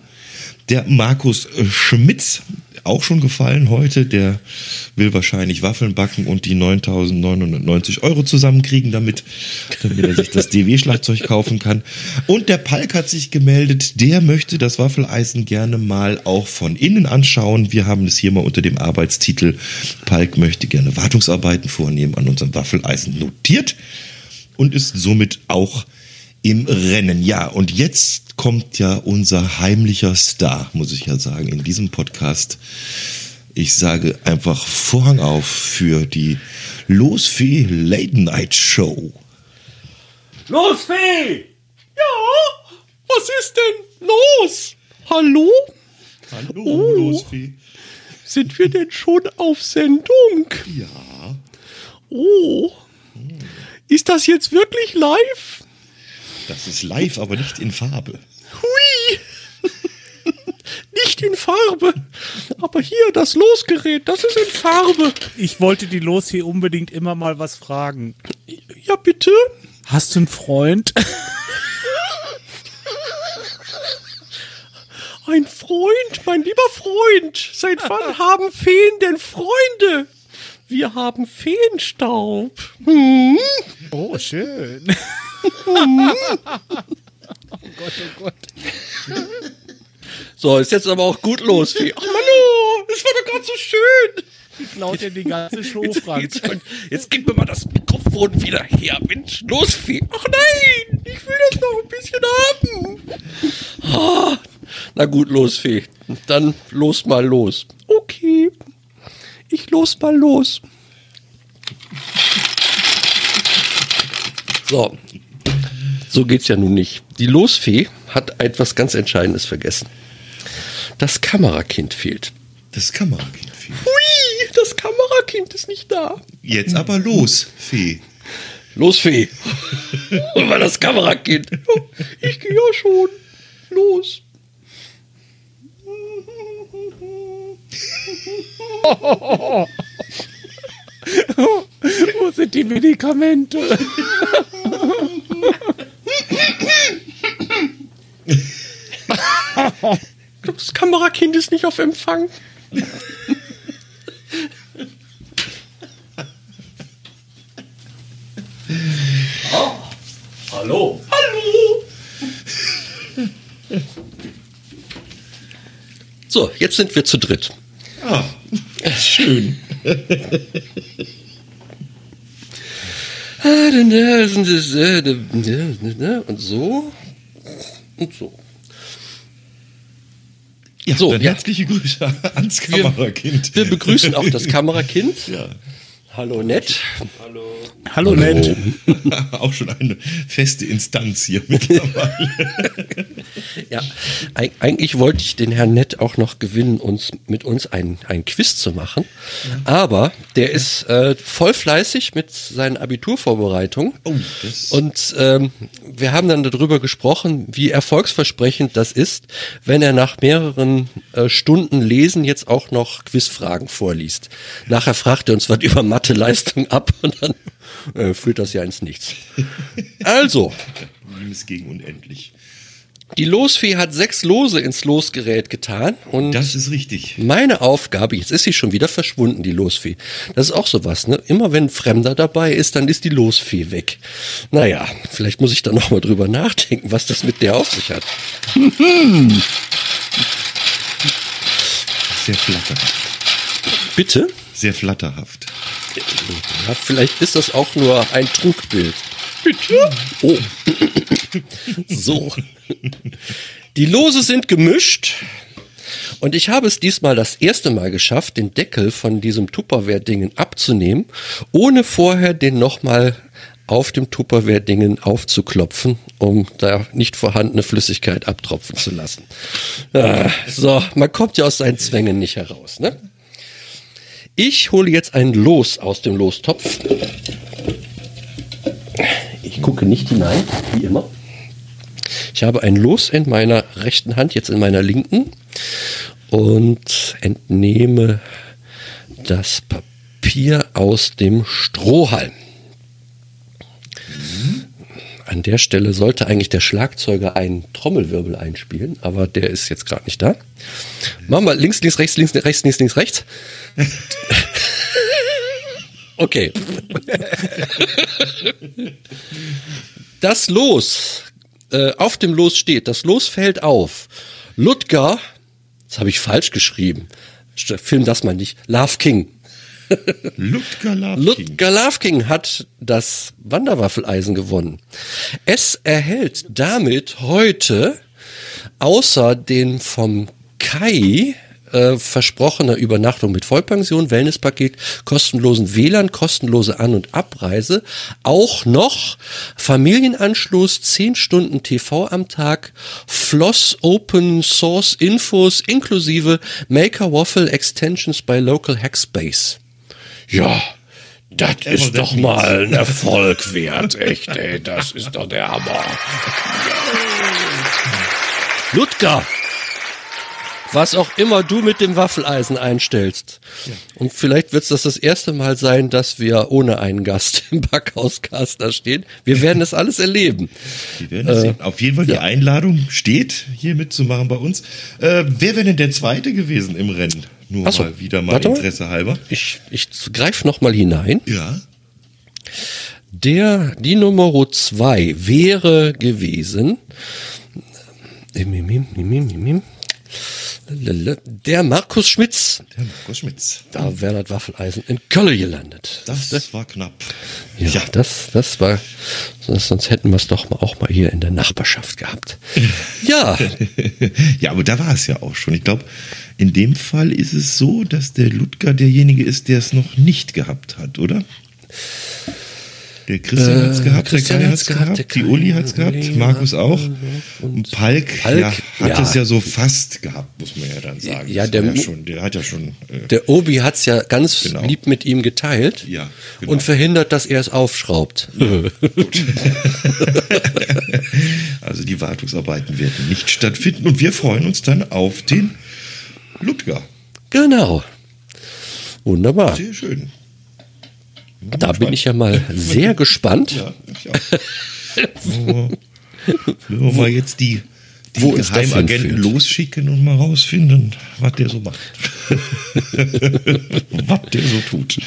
Der Markus Schmitz, auch schon gefallen heute, der will wahrscheinlich Waffeln backen und die 9.990 Euro zusammenkriegen, damit, damit er sich das DW-Schlagzeug kaufen kann. Und der Palk hat sich gemeldet, der möchte das Waffeleisen gerne mal auch von innen anschauen. Wir haben es hier mal unter dem Arbeitstitel Palk möchte gerne Wartungsarbeiten vornehmen an unserem Waffeleisen notiert und ist somit auch im Rennen. Ja, und jetzt kommt ja unser heimlicher Star, muss ich ja sagen, in diesem Podcast. Ich sage einfach Vorhang auf für die Losfee Late Night Show. Losfee! Ja, was ist denn los? Hallo? Hallo, oh, Losfee. Sind wir denn schon auf Sendung? Ja. Oh. Ist das jetzt wirklich live? Das ist live, aber nicht in Farbe. Hui! nicht in Farbe. Aber hier, das Losgerät, das ist in Farbe. Ich wollte die Los hier unbedingt immer mal was fragen. Ja, bitte? Hast du einen Freund? Ein Freund, mein lieber Freund. Seit wann haben Feen denn Freunde? Wir haben Feenstaub. Hm? Oh, schön oh Gott, oh Gott. So, ist jetzt aber auch gut los. Ach, Manu, das war doch gerade so schön. Die klaut ja die ganze Show, Frank. Jetzt, jetzt, gib mir mal das Mikrofon wieder her, Mensch. Los, Vieh. Ach nein, ich will das noch ein bisschen haben. Oh, na gut, los, Fee. Dann los mal los. Okay, ich los mal los. So, so geht's ja nun nicht. Die Losfee hat etwas ganz Entscheidendes vergessen. Das Kamerakind fehlt. Das Kamerakind fehlt. Kamerakind ist nicht da. Jetzt aber los, Fee. Los, Fee. Hol mal das Kamerakind. Ich gehe ja schon. Los. Wo sind die Medikamente? Das Kamerakind ist nicht auf Empfang. Oh, hallo. Hallo. So, jetzt sind wir zu dritt. Ah, schön. Und so. Und so. Ja, So, dann ja. herzliche Grüße ans Kamerakind. Wir begrüßen auch das Kamerakind. ja. Hallo, nett. Hallo, nett. auch schon eine feste Instanz hier mittlerweile. Ja, eig eigentlich wollte ich den Herrn Nett auch noch gewinnen, uns mit uns ein, ein Quiz zu machen. Aber der ist äh, voll fleißig mit seinen Abiturvorbereitungen. Oh, Und ähm, wir haben dann darüber gesprochen, wie erfolgsversprechend das ist, wenn er nach mehreren äh, Stunden Lesen jetzt auch noch Quizfragen vorliest. Nachher fragt er uns was über Matheleistung ab und dann äh, führt das ja ins Nichts. Also, Liebes gegen unendlich. die Losfee hat sechs Lose ins Losgerät getan und Das ist richtig. meine Aufgabe, jetzt ist sie schon wieder verschwunden, die Losfee. Das ist auch sowas, ne? Immer wenn ein Fremder dabei ist, dann ist die Losfee weg. Naja, vielleicht muss ich da nochmal drüber nachdenken, was das mit der auf sich hat. Sehr flatterhaft. Bitte? Sehr flatterhaft. Ja, vielleicht ist das auch nur ein Trugbild. Bitte? Oh. so. Die Lose sind gemischt. Und ich habe es diesmal das erste Mal geschafft, den Deckel von diesem Tupperware-Dingen abzunehmen, ohne vorher den nochmal auf dem Tupperware-Dingen aufzuklopfen, um da nicht vorhandene Flüssigkeit abtropfen zu lassen. Ah, so, man kommt ja aus seinen Zwängen nicht heraus, ne? Ich hole jetzt ein Los aus dem Lostopf. Ich gucke nicht hinein, wie immer. Ich habe ein Los in meiner rechten Hand, jetzt in meiner linken und entnehme das Papier aus dem Strohhalm. An der Stelle sollte eigentlich der Schlagzeuger einen Trommelwirbel einspielen, aber der ist jetzt gerade nicht da. Machen wir links, links, rechts, links, rechts, links, links, rechts. Okay. Das Los, äh, auf dem Los steht, das Los fällt auf. Ludger, das habe ich falsch geschrieben. Film das mal nicht. Love King. Ludger Lavking. Ludger Love King hat das Wanderwaffeleisen gewonnen. Es erhält damit heute außer den vom Kai äh, versprochene Übernachtung mit Vollpension, Wellnesspaket, kostenlosen WLAN, kostenlose An- und Abreise, auch noch Familienanschluss, 10 Stunden TV am Tag, Floss Open Source Infos inklusive Maker Waffle Extensions bei Local Hackspace. Ja, das ist doch mal ein Erfolg wert, echt, ey, das ist doch der Hammer. Ludger, was auch immer du mit dem Waffeleisen einstellst. Und vielleicht wird es das das erste Mal sein, dass wir ohne einen Gast im Backhauscast da stehen. Wir werden es alles erleben. Wir werden es sehen. Auf jeden Fall, die Einladung steht, hier mitzumachen bei uns. Äh, wer wäre denn der Zweite gewesen im Rennen? Nur so, mal wieder mal. Interesse halber. Ich, ich greife noch mal hinein. Ja. Der, die Nummer zwei wäre gewesen. Der Markus Schmitz. Der Markus Schmitz. Da wäre das Waffeleisen in Köln gelandet. Das war knapp. Ja, das, das war, sonst, hätten wir es doch mal auch mal hier in der Nachbarschaft gehabt. Ja, ja, aber da war es ja auch schon. Ich glaube, in dem Fall ist es so, dass der Ludger derjenige ist, der es noch nicht gehabt hat, oder? Der Christian äh, hat's gehabt, Christian der Kai hat's gehabt, gehabt die Uli hat's gehabt, Uli Markus auch. Und Palk, Palk ja, hat ja. es ja so fast gehabt, muss man ja dann sagen. Ja, der, ja schon, der hat ja schon. Äh, der Obi hat's ja ganz genau. lieb mit ihm geteilt ja, genau. und verhindert, dass er es aufschraubt. Also die Wartungsarbeiten werden nicht stattfinden und wir freuen uns dann auf den Ludger. Genau. Wunderbar. Sehr schön. Bin da bin ich ja mal sehr gespannt. Ja, ich auch. Wenn wir jetzt die, die Wo Geheimagenten losschicken und mal rausfinden, was der so macht. was der so tut.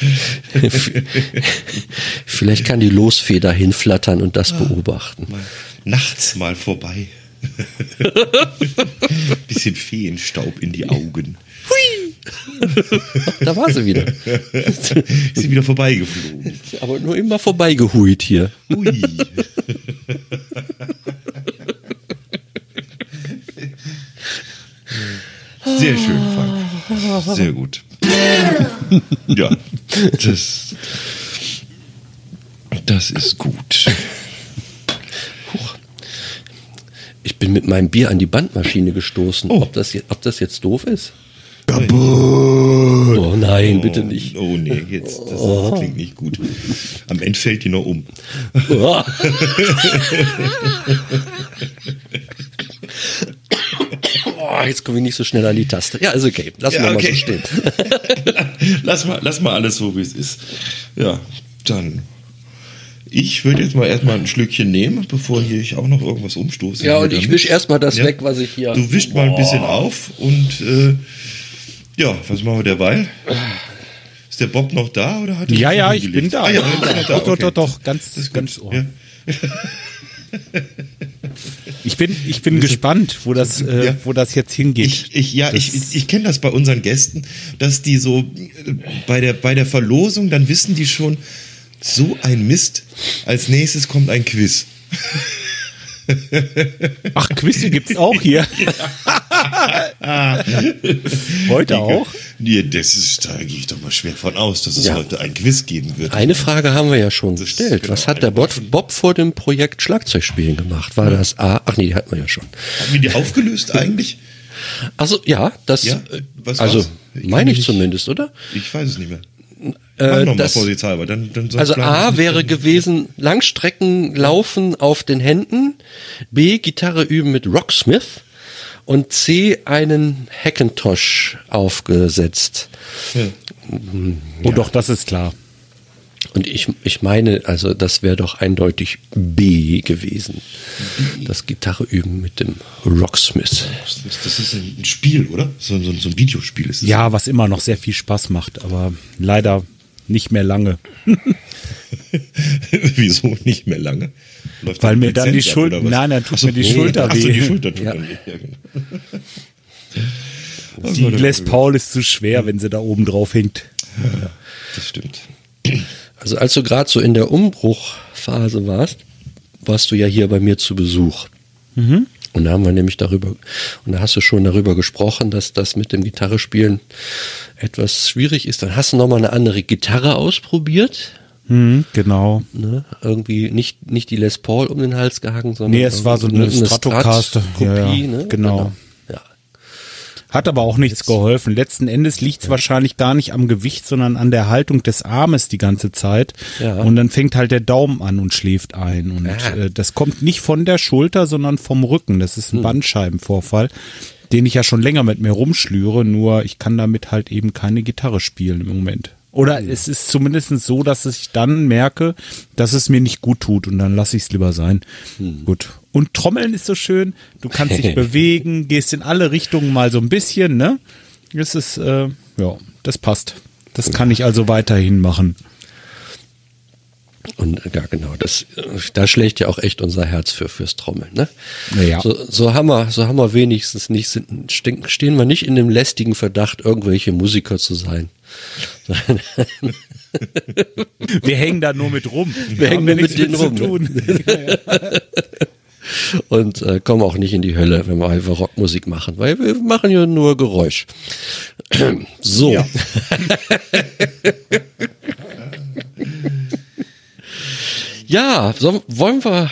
Vielleicht kann die Losfeder hinflattern und das ah, beobachten. Mal nachts mal vorbei. Bisschen Feenstaub in die Augen. Hui! da war sie wieder. Ist sie wieder vorbeigeflogen. Aber nur immer vorbeigehuit hier. Hui. Sehr schön, Frank. Sehr gut. Ja, das, das ist gut. Ich bin mit meinem Bier an die Bandmaschine gestoßen. Oh. Ob, das jetzt, ob das jetzt doof ist? Kaputt. Oh nein, bitte nicht. Oh nee, jetzt, das, oh. klingt nicht gut. Am Ende fällt die noch um. Oh. oh, jetzt komme ich nicht so schnell an die Taste. Ja, ist okay. Lass ja, mal okay. mal so stehen. lass, mal, lass mal alles so, wie es ist. Ja, dann ich würde jetzt mal erstmal ein Schlückchen nehmen, bevor hier ich auch noch irgendwas umstoße. Ja, und ich wische erstmal das ja. weg, was ich hier. Du wischt mal ein bisschen auf und äh, ja, was machen wir derweil? Ist der Bob noch da oder hat er Ja, ja, ich bin da. Ah, ja, bin da. Doch, doch, doch, doch, ganz, ganz. Oh. Ja. Ich bin, ich bin gespannt, wo das, äh, ja. wo das jetzt hingeht. Ich, ich ja, das ich, ich kenne das bei unseren Gästen, dass die so äh, bei der, bei der Verlosung, dann wissen die schon, so ein Mist. Als nächstes kommt ein Quiz. Ach, Quizze gibt's auch hier. heute auch? Nee, das ist, da gehe ich doch mal schwer von aus, dass es ja. heute ein Quiz geben wird. Eine Frage haben wir ja schon das gestellt. Genau Was hat der Bob, Bob, vor dem Projekt Schlagzeugspielen gemacht? War ja. das A? Ach nee, die hatten wir ja schon. Haben wir die aufgelöst eigentlich? Also ja, das, ja? also meine ich zumindest, oder? Ich weiß es nicht mehr. Äh, Mach das, vorsichtshalber. Dann, dann also A wäre gewesen Langstrecken laufen auf den Händen, B Gitarre üben mit Rocksmith und C einen Hackintosh aufgesetzt. Ja. Oh doch, das ist klar. Und ich, ich meine, also das wäre doch eindeutig B gewesen. Das Gitarre üben mit dem Rocksmith. Das ist ein Spiel, oder? So, so, so ein Videospiel ist es. Ja, was immer noch sehr viel Spaß macht, aber leider nicht mehr lange. Wieso nicht mehr lange? Läuft Weil mir dann die Schulter, nein, dann tut so, mir die nee, Schulter weh. So, die Schulter tut ja. dann weh. Genau. Die Les Paul ist zu schwer, wenn sie da oben drauf hängt. Ja, das stimmt. Also als du gerade so in der Umbruchphase warst, warst du ja hier bei mir zu Besuch. Mhm. Und da haben wir nämlich darüber, und da hast du schon darüber gesprochen, dass das mit dem Gitarrespielen etwas schwierig ist. Dann hast du nochmal eine andere Gitarre ausprobiert. Mhm, genau. Ne? Irgendwie nicht, nicht die Les Paul um den Hals gehangen, sondern. Nee, es war so eine, eine Stratocaster. Strat ja, ja. Ne? Genau. genau. Hat aber auch nichts geholfen. Letzten Endes liegt es ja. wahrscheinlich gar nicht am Gewicht, sondern an der Haltung des Armes die ganze Zeit. Ja. Und dann fängt halt der Daumen an und schläft ein. Und ja. äh, das kommt nicht von der Schulter, sondern vom Rücken. Das ist ein hm. Bandscheibenvorfall, den ich ja schon länger mit mir rumschlüre, nur ich kann damit halt eben keine Gitarre spielen im Moment. Oder es ist zumindest so, dass ich dann merke, dass es mir nicht gut tut und dann lasse ich es lieber sein. Hm. Gut. Und Trommeln ist so schön. Du kannst dich bewegen, gehst in alle Richtungen mal so ein bisschen, ne? Das ist, äh, ja, das passt. Das kann ich also weiterhin machen. Und ja, genau, das, da schlägt ja auch echt unser Herz für fürs Trommeln. Ne? Ja. So, so haben wir, so haben wir wenigstens nicht, sind, stehen wir nicht in dem lästigen Verdacht, irgendwelche Musiker zu sein. wir hängen da nur mit rum. Wir, wir hängen nur mit denen rum. Ne? Und äh, kommen auch nicht in die Hölle, wenn wir einfach Rockmusik machen, weil wir machen ja nur Geräusch. so. Ja. Ja, so, wollen wir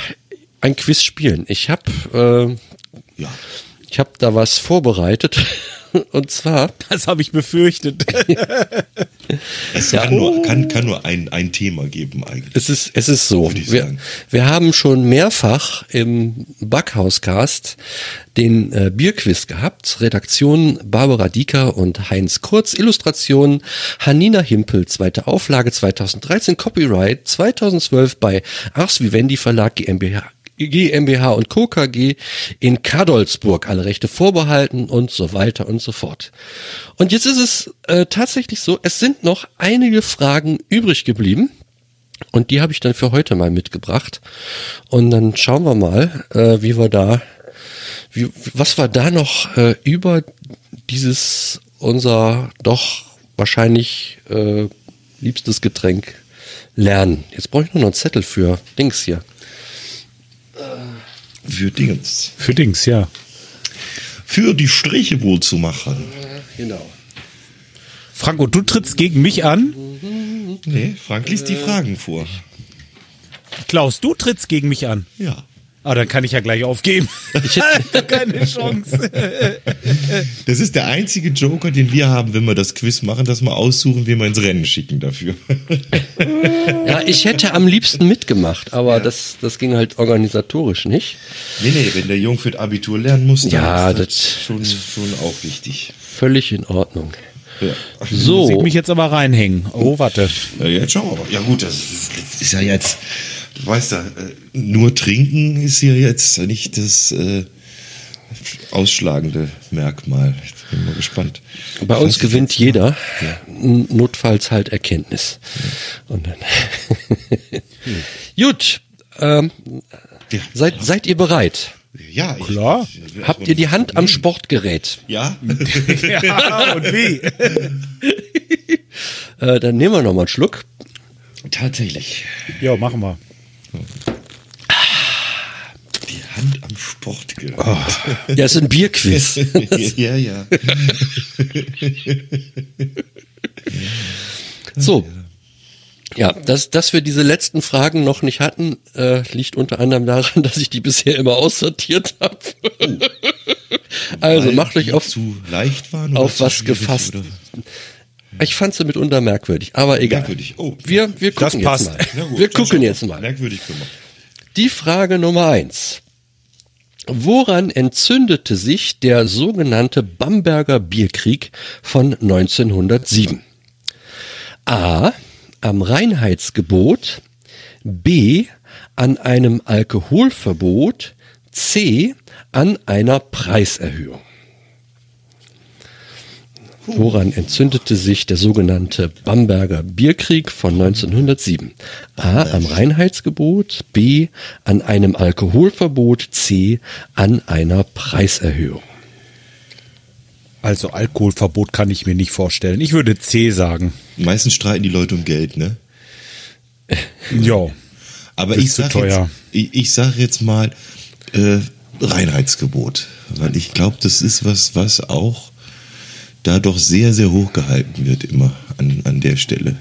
ein Quiz spielen? Ich habe äh, ja. ich habe da was vorbereitet. Und zwar. Das habe ich befürchtet. es ja, kann, nur, kann, kann nur ein, ein Thema geben eigentlich. Es ist, es ist so. Wir, wir haben schon mehrfach im Backhauscast den äh, Bierquiz gehabt. Redaktion Barbara Dieker und Heinz Kurz. Illustration Hanina Himpel. Zweite Auflage 2013. Copyright 2012 bei Ars Vivendi Verlag GmbH GmbH und Co. KG in Kadolsburg alle Rechte vorbehalten und so weiter und so fort. Und jetzt ist es äh, tatsächlich so, es sind noch einige Fragen übrig geblieben. Und die habe ich dann für heute mal mitgebracht. Und dann schauen wir mal, äh, wie wir da, wie, was wir da noch äh, über dieses unser doch wahrscheinlich äh, liebstes Getränk lernen. Jetzt brauche ich nur noch einen Zettel für Dings hier. Für Dings. Für Dings, ja. Für die Striche wohl zu machen. Genau. Franco, du trittst gegen mich an? Nee, Frank liest die Fragen vor. Klaus, du trittst gegen mich an? Ja. Ah, dann kann ich ja gleich aufgeben. Ich hätte keine Chance. Das ist der einzige Joker, den wir haben, wenn wir das Quiz machen, dass wir aussuchen, wen wir ins Rennen schicken dafür. Ja, ich hätte am liebsten mitgemacht, aber ja. das, das ging halt organisatorisch nicht. Nee, nee, wenn der Jung für das Abitur lernen muss, dann ja, ist das, das schon, schon auch wichtig. Völlig in Ordnung. Ja. So. Muss ich mich jetzt aber reinhängen. Oh, warte. Ja, jetzt schauen wir mal. Ja gut, das ist ja jetzt du weißt ja, äh, nur trinken ist hier jetzt nicht das äh, ausschlagende Merkmal. Ich bin mal gespannt. Bei uns gewinnt jeder, ja. notfalls halt Erkenntnis. Ja. Und dann Gut, ähm, ja. seid, seid ihr bereit? Ja, klar. Ich, ich, Habt ihr die Hand am Sportgerät? Ja. ja und wie? äh, dann nehmen wir noch mal einen Schluck. Tatsächlich. Ja, machen wir. Die Hand am Sportgerät. Oh. Ja, ist ein Bierquiz. ja, ja. so. Ja, dass, dass wir diese letzten Fragen noch nicht hatten, äh, liegt unter anderem daran, dass ich die bisher immer aussortiert habe. also Weil macht euch auf, zu leicht waren auf was gefasst. Oder? Ich fand sie mitunter merkwürdig, aber egal. Merkwürdig. Oh, wir, wir gucken jetzt mal. Gut, wir gucken jetzt mal. Merkwürdig gemacht. Die Frage Nummer eins. Woran entzündete sich der sogenannte Bamberger Bierkrieg von 1907? A. Am Reinheitsgebot. B. An einem Alkoholverbot. C. An einer Preiserhöhung. Woran entzündete sich der sogenannte Bamberger Bierkrieg von 1907? A. Am Reinheitsgebot, B. An einem Alkoholverbot, C. An einer Preiserhöhung. Also Alkoholverbot kann ich mir nicht vorstellen. Ich würde C sagen. Meistens streiten die Leute um Geld, ne? ja. Aber ich sag, jetzt, ich, ich sag jetzt mal äh, Reinheitsgebot. Weil ich glaube, das ist was, was auch da doch sehr, sehr hoch gehalten wird immer an, an der Stelle.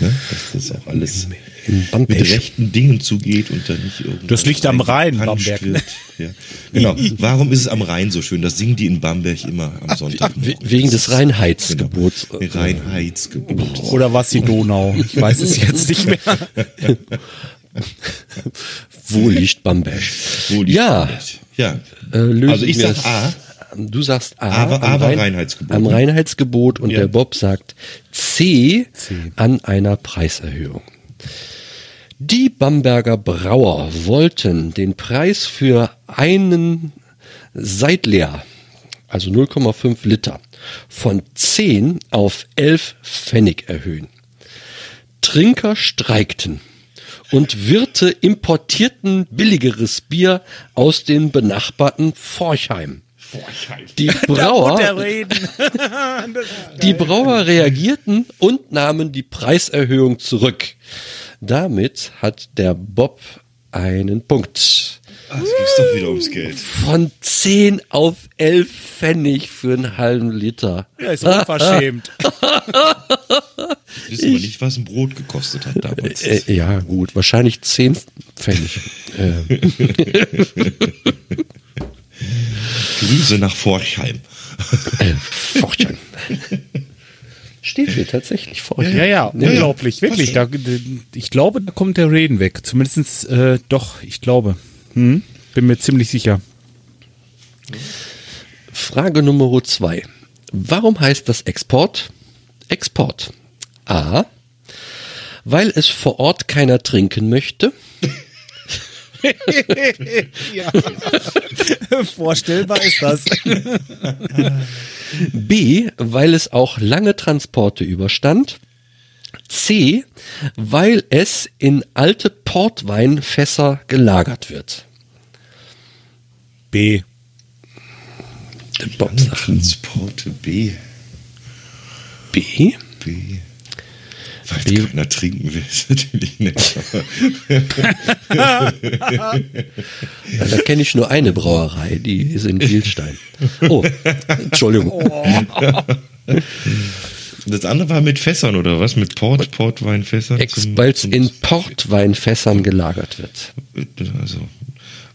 Ne? Dass das auch alles mit rechten Dingen zugeht und dann nicht irgendwas. Das liegt am Rhein, Bamberg. Ja. Genau. Warum ist es am Rhein so schön? Das singen die in Bamberg immer am Sonntag. Wegen des Reinheitsgebots. Genau. Reinheitsgebot. Oder was die Donau? Ich weiß es jetzt nicht mehr. Wo liegt Bamberg? Wo liegt ja. Bamberg? Ja. Äh, also ich sag A du sagst A, aber, am, aber Rein, Reinheitsgebot, am Reinheitsgebot und ja. der Bob sagt C, C an einer Preiserhöhung. Die Bamberger Brauer wollten den Preis für einen Seidler, also 0,5 Liter, von 10 auf 11 Pfennig erhöhen. Trinker streikten und Wirte importierten billigeres Bier aus dem benachbarten Forchheim. Die Brauer, die Brauer reagierten und nahmen die Preiserhöhung zurück. Damit hat der Bob einen Punkt. Ah, es geht doch wieder ums Geld. Von 10 auf 11 Pfennig für einen halben Liter. Ja, ist unverschämt. Wissen wir nicht, was ein Brot gekostet hat damals. Äh, ja, gut, wahrscheinlich 10 Pfennig. Äh, Grüße nach Forchheim. äh, Fortchen. Steht hier tatsächlich vor. Ja, ja, unglaublich, wirklich. Da, ich glaube, da kommt der Reden weg. Zumindestens äh, doch, ich glaube. Hm? Bin mir ziemlich sicher. Frage Nummer zwei. Warum heißt das Export Export? A. Weil es vor Ort keiner trinken möchte. ja. Vorstellbar ist das. B. Weil es auch lange Transporte überstand. C. Weil es in alte Portweinfässer gelagert wird. B. Bob Transporte B. B. B. Weil B. keiner trinken will, ist natürlich nicht. Ja, da kenne ich nur eine Brauerei, die ist in Bielstein. Oh, Entschuldigung. Das andere war mit Fässern oder was? Mit Port, Portweinfässern? Weil es in Portweinfässern gelagert wird, Also,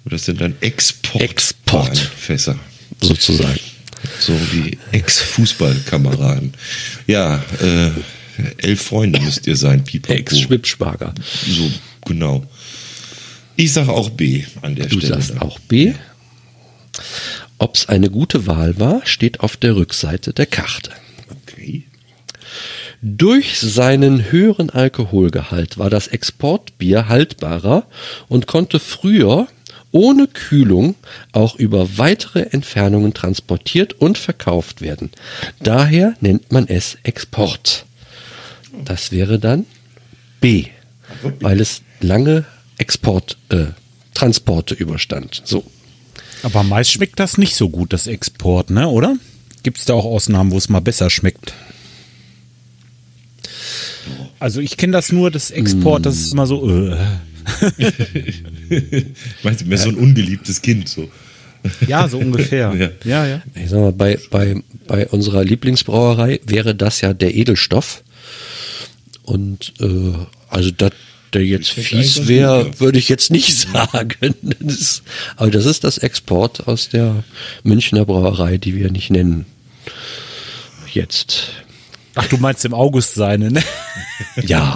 das sind dann Export. Export-Fässer. sozusagen. So wie Ex-Fußballkameraden. Ja, äh, elf Freunde müsst ihr sein, Pipapo. Ex-Schwibschwager. So, genau. Ich sage auch B an der Du Stelle. sagst dann. auch B. Ob es eine gute Wahl war, steht auf der Rückseite der Karte. Okay. Durch seinen höheren Alkoholgehalt war das Exportbier haltbarer und konnte früher ohne Kühlung auch über weitere Entfernungen transportiert und verkauft werden. Daher nennt man es Export. Das wäre dann B, weil es lange Export, äh, Transporte überstand. So. Aber meist schmeckt das nicht so gut, das Export, ne, oder? Gibt es da auch Ausnahmen, wo es mal besser schmeckt? Also ich kenne das nur, das Export, das ist immer so. Äh. Meinst du, mehr so ein ungeliebtes Kind so? Ja, so ungefähr. Ja. ja, ja. Ich sag mal, bei, bei, bei unserer Lieblingsbrauerei wäre das ja der Edelstoff. Und äh, also dass der jetzt fies wäre, würde ich jetzt nicht sagen. Das ist, aber das ist das Export aus der Münchner Brauerei, die wir nicht nennen. Jetzt. Ach, du meinst im August seine, ne? Ja,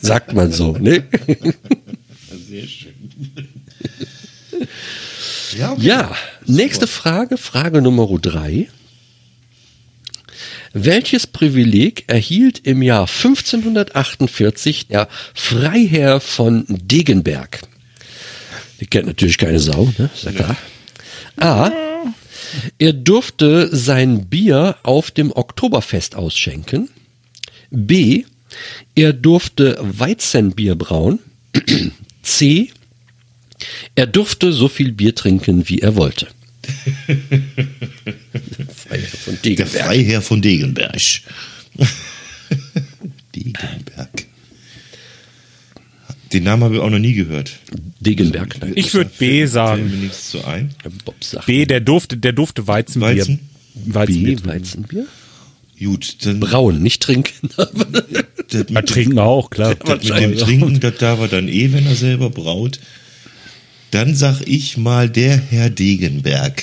sagt man so, ne? Sehr schön. Ja, okay. Ja, nächste Frage, Frage Nummer drei. Welches Privileg erhielt im Jahr 1548 der Freiherr von Degenberg? Die kennt natürlich keine Sau, ne? Ist ja klar. A. Er durfte sein Bier auf dem Oktoberfest ausschenken. B. Er durfte Weizenbier brauen. C. Er durfte so viel Bier trinken, wie er wollte. Freiherr von Der Degenberg. Freiherr von Degenberg. Degenberg. Den Namen habe ich auch noch nie gehört. Degenberg, nein. Ich würde B Fällt mir sagen. nichts zu ein. Bob sagt B, der durfte, der durfte Weizenbier. Weizen? Weizenbier. B, Weizenbier? Gut, dann Brauen, nicht trinken. mit, trinken auch, klar. das mit dem Trinken, das darf er dann eh, wenn er selber braut. Dann sag ich mal, der Herr Degenberg,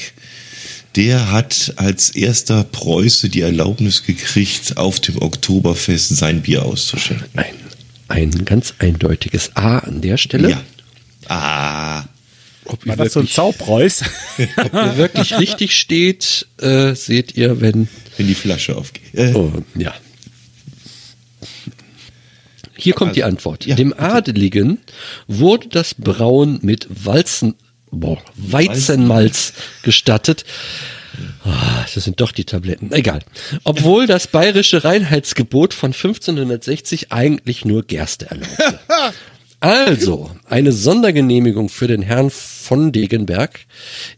der hat als erster Preuße die Erlaubnis gekriegt, auf dem Oktoberfest sein Bier auszuschenken. ein, ein ganz eindeutiges A an der Stelle. Ja. Ah, Ob War ihr das so ein wirklich, Zaupreus? ob ihr wirklich richtig steht, äh, seht ihr, wenn. wenn die Flasche aufgeht. Äh, Oh, ja. Hier kommt die Also, Antwort. ja, Dem. Adeligen wurde das Brauen mit Walzen, boah, Weizenmalz gestattet. Ah, das sind doch die Tabletten. Egal. Obwohl das bayerische Reinheitsgebot von 1560 eigentlich nur Gerste erlaubte. Also, eine Sondergenehmigung für den Herrn von Degenberg.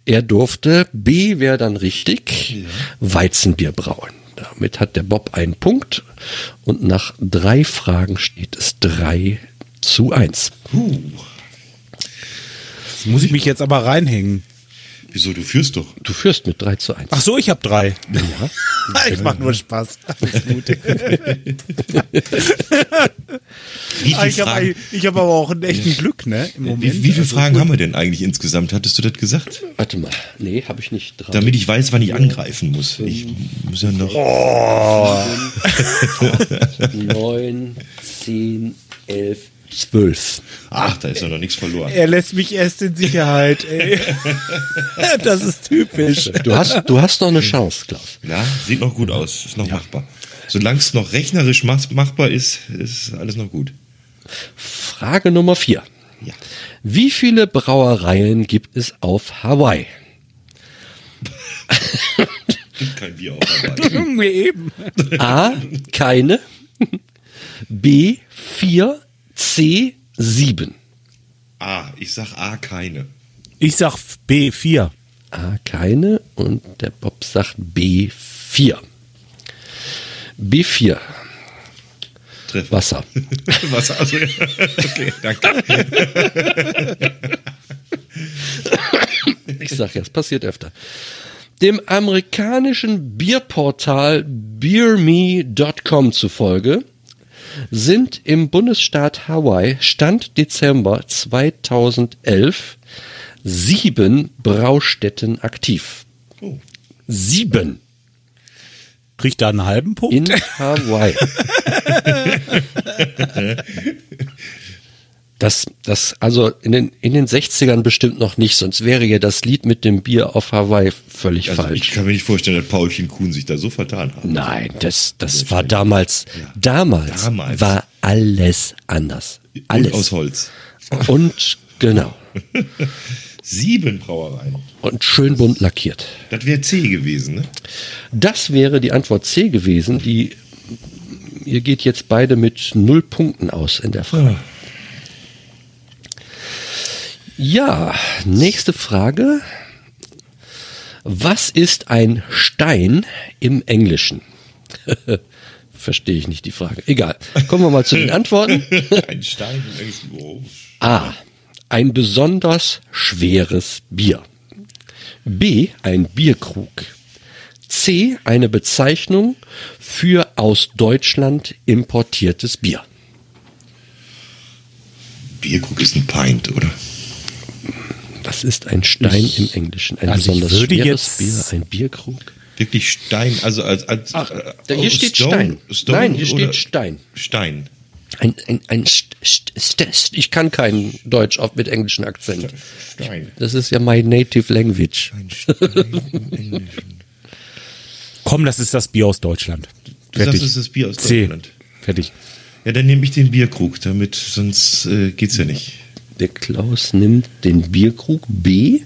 Er durfte, B wäre dann richtig, Weizenbier brauen. Damit hat der Bob einen Punkt und nach drei Fragen steht es drei zu eins. Das muss ich mich jetzt aber reinhängen. Wieso, du führst doch. Du führst mit 3 zu 1. Ach so, ich habe drei. Ja. ich mach nur Spaß. Viele ich habe hab aber auch ein echten Glück, ne? Im Moment. wie, wie viele Also Fragen haben wir denn eigentlich insgesamt? Hattest du das gesagt? Warte mal. Nee, habe ich nicht. Drei. Damit ich weiß, wann ich angreifen muss. Ich muss ja noch. Oh. 9, 10, 11, Zwölf. Ach, da ist ja noch nichts verloren. Er lässt mich erst in Sicherheit. Ey. das ist typisch. Du hast, du hast noch eine Chance, Klaus. Ja, sieht noch gut aus. Ist noch ja. machbar. Solange es noch rechnerisch machbar ist, ist alles noch gut. Frage Nummer vier. Ja. Wie viele Brauereien gibt es auf Hawaii? gibt kein Bier auf Hawaii. Eben. A. Keine. B. Vier. C7. A, ich sag A keine. Ich sag B4. A keine und der Bob sagt B4. B4. Treffer. Wasser. Wasser, also, okay, danke. ich sag ja, es passiert öfter. Dem amerikanischen Bierportal beerme.com zufolge sind im Bundesstaat Hawaii Stand Dezember 2011 sieben Braustätten aktiv. Oh. Sieben Kriegt da einen halben Punkt? in Hawaii. Das, das, also in den, in den 60ern bestimmt noch nicht, sonst wäre ja das Lied mit dem Bier auf Hawaii völlig Also falsch. ich kann mir nicht vorstellen, dass Paulchen Kuhn sich da so vertan hat. Nein, das, das war damals, damals, Damals. war alles anders. Alles. Und aus Holz. Und genau. Sieben Brauereien. Und schön bunt lackiert. Das wäre C gewesen, ne? Das wäre die Antwort C gewesen, die ihr geht jetzt beide mit null Punkten aus in der Frage. Ja, nächste Frage. Was ist ein Stein im Englischen? Verstehe ich nicht die Frage. Egal. Kommen wir mal zu den Antworten. Ein Stein im Englischen. Oh. A. Ein besonders schweres Bier. B. Ein Bierkrug. C. Eine Bezeichnung für aus Deutschland importiertes Bier. Bierkrug ist ein Pint, oder? Was ist ein Stein im Englischen? Ein also ich besonders würde schweres jetzt- Bier, ein Bierkrug? Wirklich Stein, also als, als Ach, äh, da- hier oh, steht Stone- Stein. Stone Nein, hier steht Stein. Stein. Ein, ein, ein St St St ich kann kein Deutsch auf mit englischen Akzent. Stein. Das ist ja my native language. Ein Stein im Englischen. Komm, das ist das Bier aus Deutschland. Du sagst, es ist das Bier aus C. Deutschland. Fertig. Ja, dann nehme ich den Bierkrug, damit sonst äh, geht's ja nicht. Der Klaus nimmt den Bierkrug B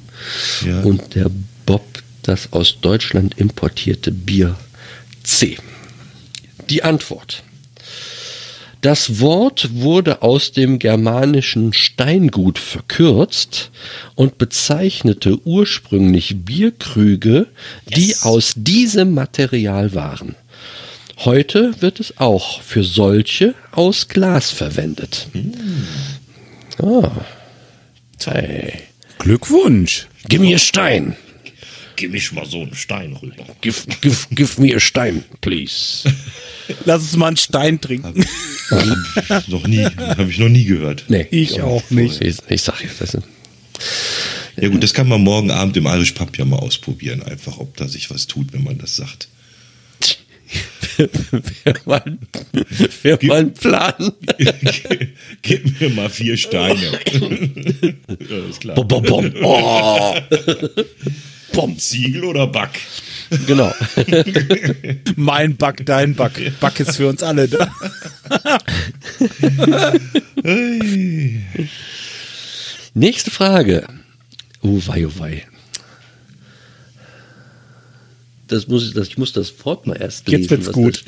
Ja. und der Bob das aus Deutschland importierte Bier C. Die Antwort. Das Wort wurde aus dem germanischen Steingut verkürzt und bezeichnete ursprünglich Bierkrüge, die aus diesem Material waren. Heute wird es auch für solche aus Glas verwendet. Ah. Hey. Glückwunsch. Me a Stein. Gib mich mal so einen Stein rüber. Give, give, give me a Stein, please. Lass uns mal einen Stein trinken. noch nie, habe ich noch nie gehört. Nee, Ich auch nicht. Ich, ich sag ja, das Ja gut, das kann man morgen Abend im Irish Pub ja mal ausprobieren, einfach, ob da sich was tut, wenn man das sagt. Wäre mal, wär mal ein Plan. Gib mir mal vier Steine. ist klar. Bom, bom, bom. Oh. Bom. Ziegel oder Back? Genau. Mein Back, dein Back. Back ist für uns alle da. Nächste Frage. Oh wei, oh wei. Das muss ich, das, ich muss das Wort mal erst lesen. Jetzt wird's gut.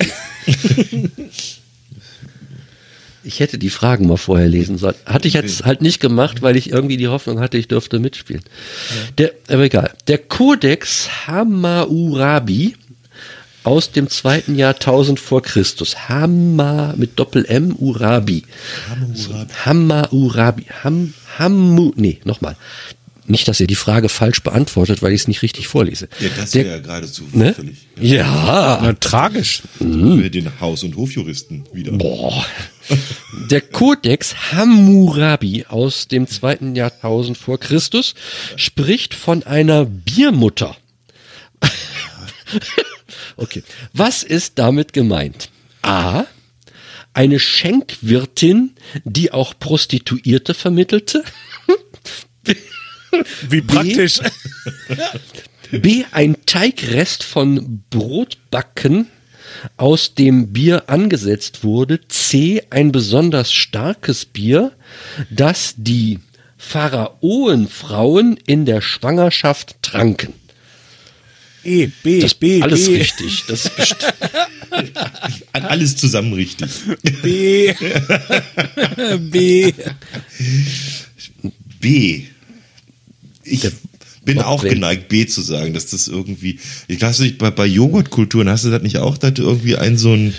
Ich hätte die Fragen mal vorher lesen sollen. Hatte ich jetzt halt nicht gemacht, weil ich irgendwie die Hoffnung hatte, ich dürfte mitspielen. Der, aber egal. Der Kodex Hammurabi aus dem zweiten Jahrtausend vor Christus. Hamma mit Doppel M Urabi. Hamma Urabi. Ham, Hammu, nee, nochmal. Nicht, dass ihr die Frage falsch beantwortet, weil ich es nicht richtig vorlese. Ja, das wäre ja geradezu ne? völlig. Ja. Na, tragisch. Mhm. Den Haus- und Hofjuristen wieder. Boah. Der Kodex Hammurabi aus dem zweiten Jahrtausend vor Christus spricht von einer Biermutter. okay. Was ist damit gemeint? A. Eine Schenkwirtin, die auch Prostituierte vermittelte. Wie praktisch. B. Ein Teigrest von Brotbacken, aus dem Bier angesetzt wurde. C. Ein besonders starkes Bier, das die Pharaonenfrauen in der Schwangerschaft tranken. E, B, Das B, alles B, richtig. Das ist Alles zusammen richtig. B, B. B. Ich bin Bob auch Wayne. geneigt, B zu sagen, dass das irgendwie. Ich weiß nicht, bei, bei Joghurtkulturen hast du das nicht auch, dass du irgendwie einen so ein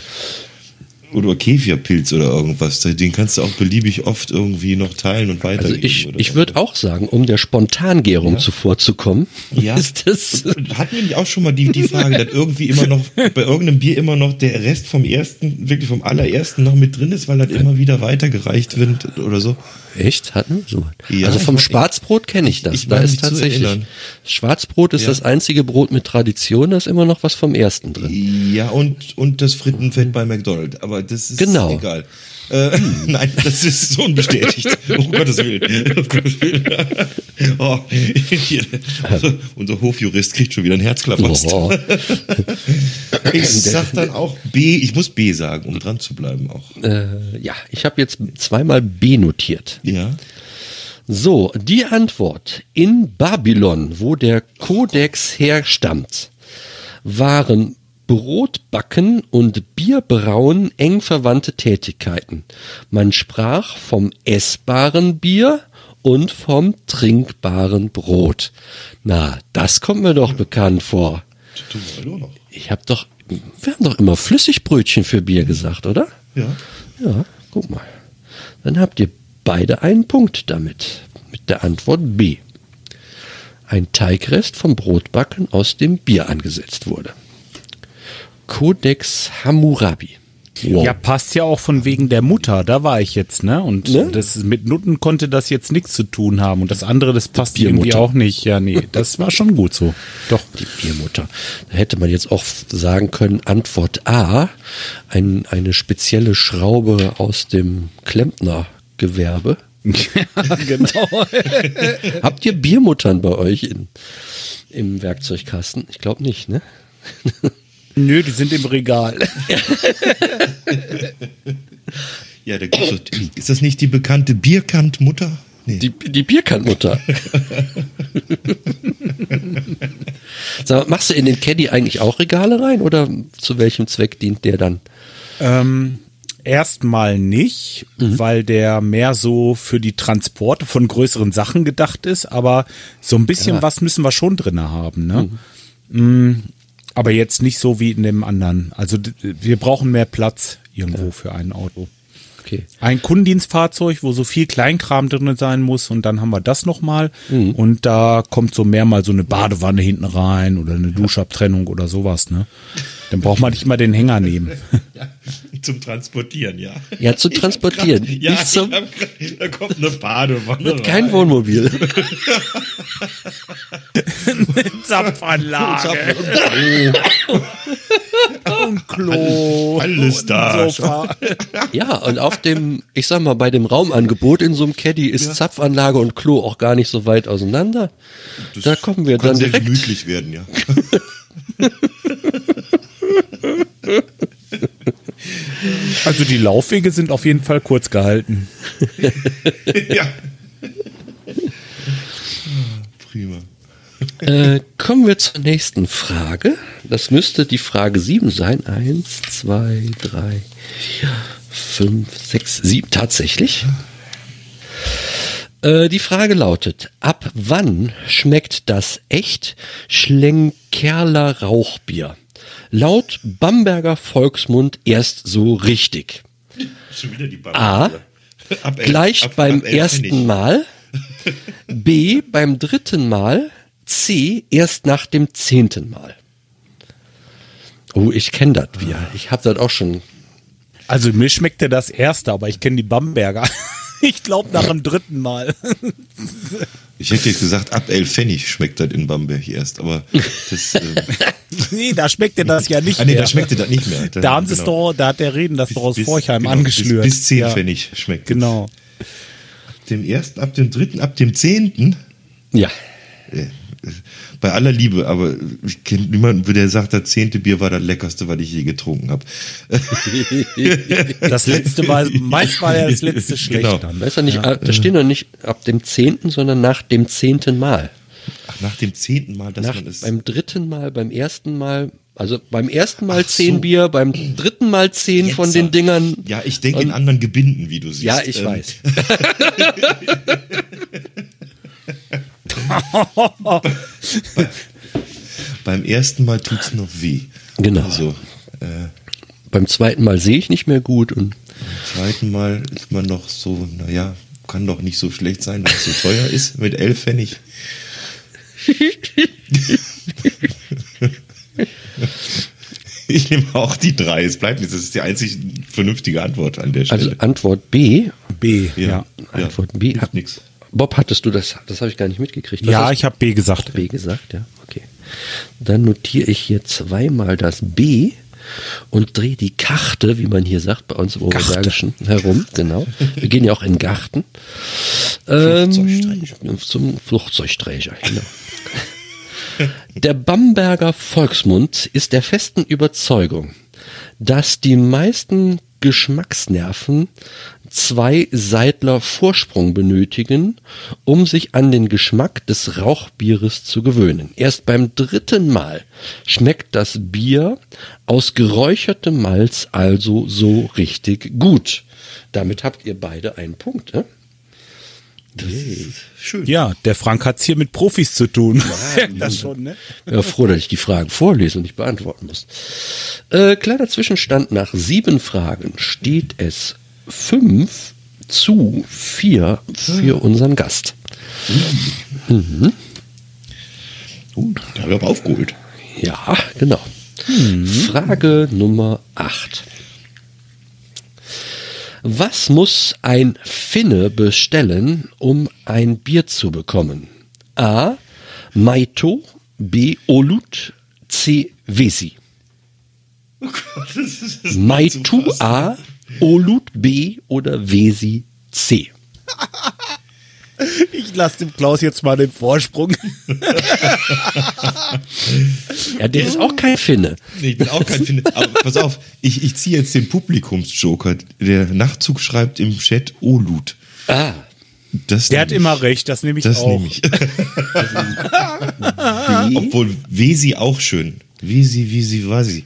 oder Kefirpilz oder irgendwas, den kannst du auch beliebig oft irgendwie noch teilen und also weitergeben. ich, oder ich so. würde auch sagen, um der Spontangärung zuvorzukommen, Ja. ist das Hatten wir nicht auch schon mal die, die Frage, dass irgendwie immer noch bei irgendeinem Bier immer noch der Rest vom ersten, wirklich vom allerersten noch mit drin ist, weil das immer wieder weitergereicht wird oder so? Echt? Hatten wir so? Ja, also vom Schwarzbrot kenne ich das. ich da ist tatsächlich. Schwarzbrot ist Ja. das einzige Brot mit Tradition, da ist immer noch was vom ersten drin. Ja, und, und das Frittenfett bei McDonald's. Aber das ist Genau. egal. Äh, nein, das ist unbestätigt. Um Gottes Willen. Um Gottes Willen. Oh, hier, also, unser Hofjurist kriegt schon wieder ein Herzklapper. Oh. Ich sag dann auch B. Ich muss B sagen, um dran zu bleiben auch. Äh, ja, ich habe jetzt zweimal B notiert. Ja. So, die Antwort. In Babylon, wo der Kodex herstammt, waren Brotbacken und Bierbrauen eng verwandte Tätigkeiten. Man sprach vom essbaren Bier und vom trinkbaren Brot. Na, das kommt mir doch bekannt vor. Ich habe doch, wir haben doch immer Flüssigbrötchen für Bier gesagt, oder? Ja. Ja, guck mal. Dann habt ihr beide einen Punkt damit. Mit der Antwort B. Ein Teigrest vom Brotbacken aus dem Bier angesetzt wurde. Codex Hammurabi. Wow. Ja, passt ja auch von wegen der Mutter, da war ich jetzt, ne? Und Ne? das mit Nutten konnte das jetzt nichts zu tun haben. Und das andere, das passt irgendwie auch nicht. Ja, nee, das war schon gut so. Doch. Die Biermutter. Da hätte man jetzt auch sagen können, Antwort A, ein, eine spezielle Schraube aus dem Klempnergewerbe. genau. Habt ihr Biermuttern bei euch in, im Werkzeugkasten? Ich glaube nicht, ne? Nö, die sind im Regal. Ja, da gibt's so, ist das nicht die bekannte Bierkantmutter? Nee. Die, die Bierkantmutter. Sag, mal, machst du in den Caddy eigentlich auch Regale rein oder zu welchem Zweck dient der dann? Ähm, erstmal nicht, weil der mehr so für die Transporte von größeren Sachen gedacht ist, aber so ein bisschen Ja. was müssen wir schon drin haben, ne? Mm, Aber jetzt nicht so wie in dem anderen. Also wir brauchen mehr Platz irgendwo für ein Auto. Okay. Ein Kundendienstfahrzeug, wo so viel Kleinkram drin sein muss und dann haben wir das nochmal Mhm. und da kommt so mehr mal so eine Badewanne hinten rein oder eine Duschabtrennung oder sowas, ne? Dann braucht man nicht mal den Hänger nehmen. Zum Transportieren, ja. Ja, zu Ich hab transportieren, Grad, ja, nicht zum- grad, da kommt eine Badewanne. Kein rein. Wohnmobil. Zapfanlage. und Klo. Alles da. Sofa. Ja, und auf dem, ich sag mal, bei dem Raumangebot in so einem Caddy ist Zapfanlage und Klo auch gar nicht so weit auseinander. da kommen wir Kann dann sehr direkt. gemütlich werden, ja. Also die Laufwege sind auf jeden Fall kurz gehalten. ja. Prima. Äh, kommen wir zur nächsten Frage. Das müsste die Frage 7 sein. Eins, zwei, drei, vier, fünf, sechs, sieben. Tatsächlich. Äh, die Frage lautet, ab wann schmeckt das echt Schlenkerler Rauchbier? laut Bamberger Volksmund erst so richtig? A. Ab gleich ab, beim ab ersten Mal. B. Beim dritten Mal. C. Erst nach dem zehnten Mal. Oh, ich kenne das wir. Ich habe das auch schon. Also mir schmeckte das erste, aber ich kenne die Bamberger. Ich glaube nach dem dritten Mal. Ich hätte jetzt gesagt, ab 11 Pfennig schmeckt das in Bamberg erst, aber das. Ähm nee, da schmeckte das ja nicht ah, nee, mehr. da schmeckte das nicht mehr. Da, da haben sie genau. es doch, da hat der Reden das bis, doch aus bis, Forchheim genau, angeschlürt. Bis, bis 10 ja. Pfennig schmeckt Genau. Ab dem ersten, ab dem dritten, ab dem zehnten? Ja. Äh, bei aller Liebe, aber ich kenne niemanden, der sagt, das zehnte Bier war das leckerste, was ich je getrunken habe. Das letzte war, meist war ja das letzte schlecht genau. dann. Da, ist ja nicht, ja. da stehen doch nicht ab dem zehnten, sondern nach dem zehnten Mal. Ach, nach dem zehnten Mal, dass nach, man es. Beim dritten Mal, beim ersten Mal, also beim ersten Mal Ach zehn so. Bier, beim dritten Mal zehn Jetzt von den Dingern. Ja, ich denke in anderen Gebinden, wie du siehst. Ja, ich ähm. weiß. beim ersten Mal tut es noch weh. Genau. Also, äh, beim zweiten Mal sehe ich nicht mehr gut und beim zweiten Mal ist man noch so, naja, kann doch nicht so schlecht sein, weil es so teuer ist mit elf Pfennig. ich nehme auch die drei. Es bleibt nichts. Das ist die einzig vernünftige Antwort an der also Stelle. Also Antwort B. B, ja. ja. Antwort B. Hat nichts. Bob, hattest du das? Das habe ich gar nicht mitgekriegt. Was ja, ich habe B gesagt. B gesagt, ja. Okay. Dann notiere ich hier zweimal das B und drehe die Karte, wie man hier sagt, bei uns im Oberbergischen herum. Genau. Wir gehen ja auch in Garten. Ähm, zum Flugzeugträger, genau. Der Bamberger Volksmund ist der festen Überzeugung, dass die meisten Geschmacksnerven zwei Seidler Vorsprung benötigen, um sich an den Geschmack des Rauchbieres zu gewöhnen. Erst beim dritten Mal schmeckt das Bier aus geräuchertem Malz also so richtig gut. Damit habt ihr beide einen Punkt. Ne? Das ist schön. Ja, der Frank hat es hier mit Profis zu tun. Ja, das schon, ne? Ja, froh, dass ich die Fragen vorlesen und nicht beantworten muss. Äh, kleiner Zwischenstand nach sieben Fragen steht es fünf zu vier für unseren Gast. Mhm. Uh, da haben wir aber aufgeholt. Ja, genau. Mhm. Frage Nummer acht. Was muss ein Finne bestellen, um ein Bier zu bekommen? A. Maito, B. Olut, C. Vesi. Oh Gott, das ist, das Maitu A, Olut B oder Wesi C. Ich lasse dem Klaus jetzt mal den Vorsprung. ja, der ist auch kein Finne. Nee, ich bin auch kein Finne. Aber pass auf, ich, ich ziehe jetzt den Publikumsjoker. Der Nachzug schreibt im Chat Olut. Ah. Das der hat ich. immer recht, das nehme ich das auch. Nehme ich. Obwohl Wesi auch schön. Wesi, Wesi, Wasi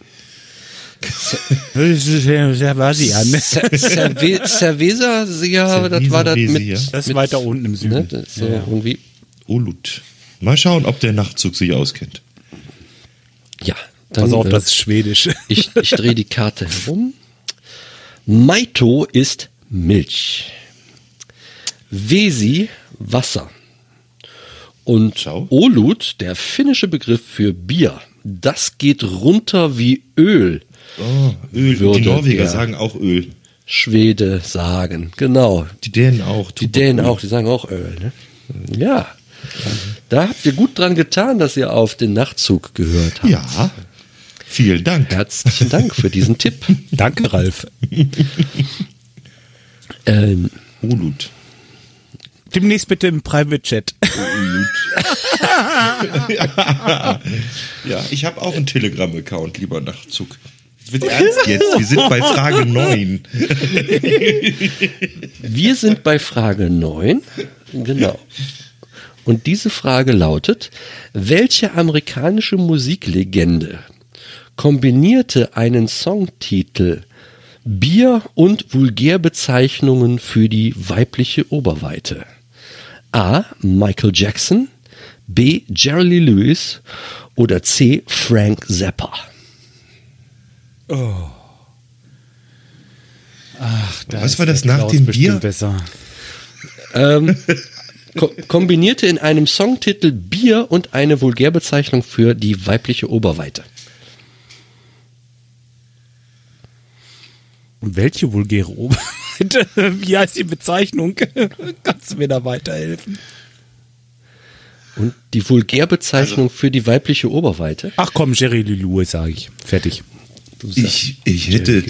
sie an. Cerveza, ja, das war das mit, Das ist weiter unten im Süden. Ne, so ja. irgendwie. Olut. Mal schauen, ob der Nachtzug sich auskennt. Ja. Dann, Pass auf, äh, das ist Schwedisch. Ich, ich drehe die Karte herum. Maito ist Milch. Vesi Wasser. Und. Olut, der finnische Begriff für Bier, das geht runter wie Öl. Oh, Öl. Würde die Norweger sagen auch Öl. Schwede sagen, genau. Die Dänen auch. Die Dänen auch, die sagen auch Öl. Ne? Ja. Da habt ihr gut dran getan, dass ihr auf den Nachtzug gehört habt. Ja. Vielen Dank. Herzlichen Dank für diesen Tipp. Danke, Ralf. ähm, Ulut. Demnächst bitte im Private Chat. ja. ja, ich habe auch einen Telegram-Account, lieber Nachtzug wird ernst jetzt. Wir sind bei Frage 9. Wir sind bei Frage 9. Genau. Und diese Frage lautet, welche amerikanische Musiklegende kombinierte einen Songtitel Bier und Vulgärbezeichnungen für die weibliche Oberweite? A. Michael Jackson, B. Jerry Lewis oder C. Frank Zappa? Oh. Ach, da Was war das nach dem Bier? Besser. Ähm, ko kombinierte in einem Songtitel Bier und eine Vulgärbezeichnung für die weibliche Oberweite. Und welche vulgäre Oberweite? Wie heißt die Bezeichnung? Kannst du mir da weiterhelfen? Und die Vulgärbezeichnung also, für die weibliche Oberweite? Ach komm, Jerry Lewis, sage ich. Fertig. Ich, ich hätte.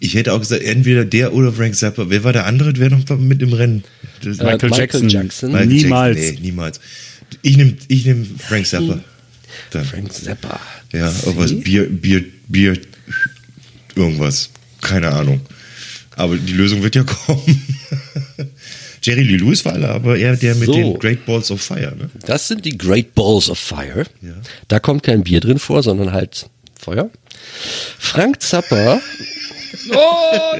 Ich hätte auch gesagt, entweder der oder Frank Zappa. Wer war der andere? Wer noch mit im Rennen? Das Michael, Michael Jackson. Jackson. Michael niemals. Jackson. Nee, niemals. Ich nehme ich nehm Frank Zappa. Dann. Frank Zappa. Ja, irgendwas Bier, Bier, Bier, irgendwas. Keine Ahnung. Aber die Lösung wird ja kommen. Jerry Lee Lewis war aber eher der mit so. den Great Balls of Fire. Ne? Das sind die Great Balls of Fire. Ja. Da kommt kein Bier drin vor, sondern halt Feuer. Frank Zappa oh,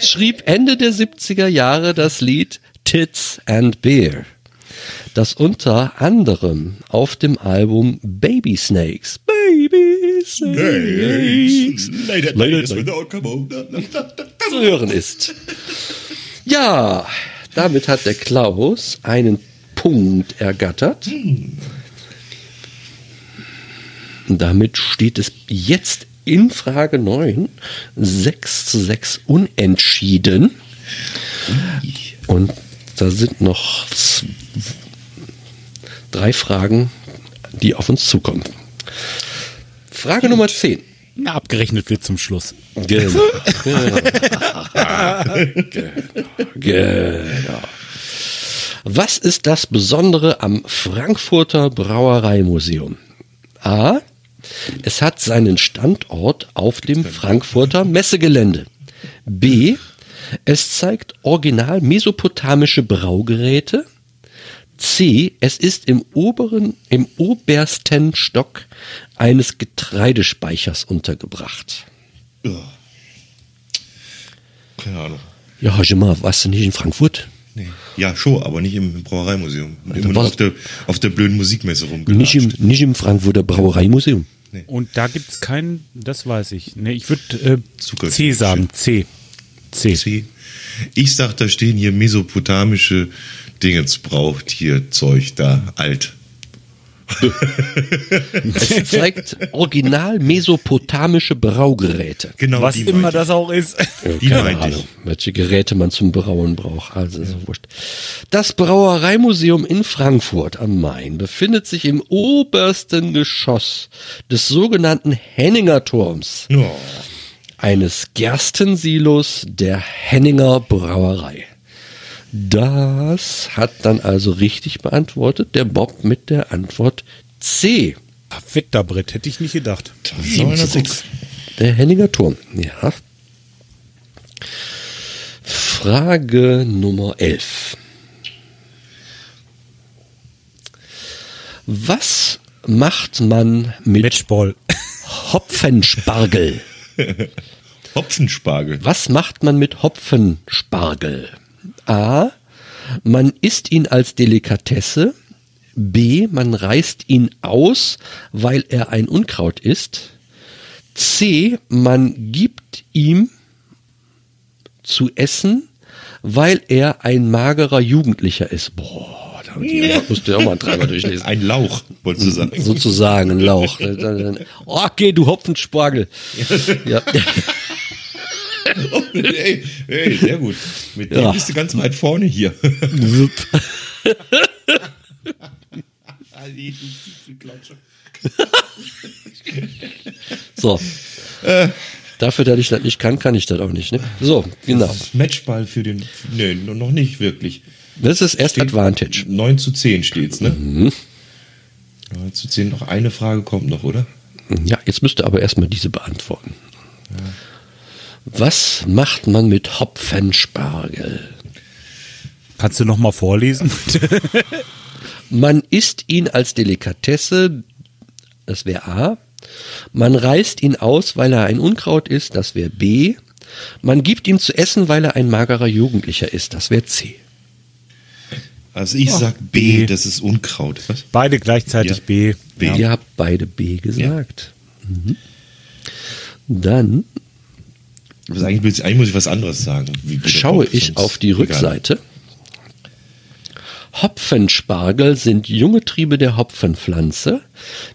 schrieb Ende der 70er Jahre das Lied Tits and Beer, das unter anderem auf dem Album Baby Snakes, Baby Snakes, zu hören ist. Ja, damit hat der Klaus einen Punkt ergattert. Und damit steht es jetzt in Frage 9 6 zu 6 unentschieden. Und da sind noch drei Fragen, die auf uns zukommen. Frage Gut. Nummer 10. Abgerechnet wird zum Schluss. Genau. genau. genau. Was ist das Besondere am Frankfurter Brauereimuseum? A. Es hat seinen Standort auf dem Frankfurter Messegelände. B. Es zeigt original mesopotamische Braugeräte. C. Es ist im oberen, im obersten Stock eines Getreidespeichers untergebracht. Ja. Keine Ahnung. Ja, hör mal, warst du nicht in Frankfurt? Nee. Ja, schon, aber nicht im Brauereimuseum. Immer auf der, auf der blöden Musikmesse rumgelatscht. Nicht im, nicht im Frankfurter Brauereimuseum. Nee. Und da gibt es keinen, das weiß ich. Nee, ich würde äh, C sagen. C. C. C. Ich sag, da stehen hier mesopotamische Dingens braucht hier Zeug da, alt. Es zeigt original mesopotamische Braugeräte. Genau, was immer das auch ist. Die Keine Ahnung, welche Geräte man zum Brauen braucht. Also ist wurscht. Das Brauereimuseum in Frankfurt am Main befindet sich im obersten Geschoss des sogenannten Henninger Turms. Oh. Eines Gerstensilos der Henninger Brauerei. Das hat dann also richtig beantwortet, der Bob mit der Antwort C. Wetterbrett, hätte ich nicht gedacht. Der Henninger Turm, ja. Frage Nummer 11. Was macht man mit Matchball. Hopfenspargel? Hopfenspargel. Was macht man mit Hopfenspargel? A. Man isst ihn als Delikatesse. B. Man reißt ihn aus, weil er ein Unkraut ist. C. Man gibt ihm zu essen, weil er ein magerer Jugendlicher ist. Boah, da ja. musst du ja auch mal dreimal durchlesen. Ein Lauch, wolltest du sagen. Sozusagen, ein Lauch. Okay, du Hopfenspargel. Ja. Oh, ey, ey, sehr gut. Mit dem bist du ganz weit vorne hier. so. Äh. Dafür, dass ich das nicht kann, kann ich das auch nicht. Ne? So, genau. Matchball für den. Nee, noch nicht wirklich. Das ist erst steht Advantage. 9 zu 10 steht's, ne? Mhm. 9 zu 10, noch eine Frage kommt noch, oder? Ja, jetzt müsst ihr aber erstmal diese beantworten. Ja. Was macht man mit Hopfenspargel? Kannst du noch mal vorlesen? man isst ihn als Delikatesse, das wäre A. Man reißt ihn aus, weil er ein Unkraut ist, das wäre B. Man gibt ihm zu essen, weil er ein magerer Jugendlicher ist, das wäre C. Also ich oh, sag B, B, das ist Unkraut. Was? Beide gleichzeitig ja. B. B. Ja. Ihr habt beide B gesagt. Ja. Mhm. Dann also eigentlich, eigentlich, muss ich was anderes sagen. schaue ich auf die Rückseite. Hopfenspargel sind junge Triebe der Hopfenpflanze,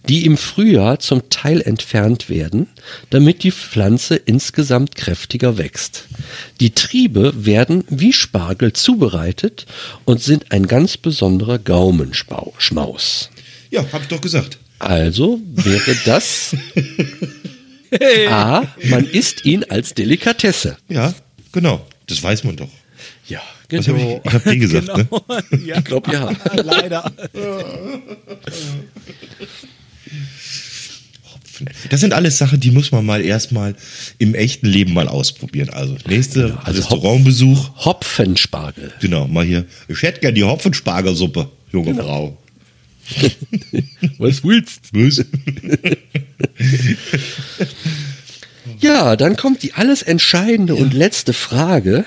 die im Frühjahr zum Teil entfernt werden, damit die Pflanze insgesamt kräftiger wächst. Die Triebe werden wie Spargel zubereitet und sind ein ganz besonderer Gaumenschmaus. Ja, hab ich doch gesagt. Also wäre das A, man isst ihn als Delikatesse. Ja, genau. Das weiß man doch. Ja, genau. Hab ich, ich hab die gesagt, ne? genau. ne? Ja. Ich glaube ja. Leider. Das sind alles Sachen, die muss man mal erstmal im echten Leben mal ausprobieren. Also nächste ja, also Restaurantbesuch. Hopfenspargel. Genau, mal hier. Ich hätte gerne die Hopfenspargelsuppe, junge genau. Frau. Was willst Was? ja, dann kommt die alles entscheidende ja. und letzte Frage.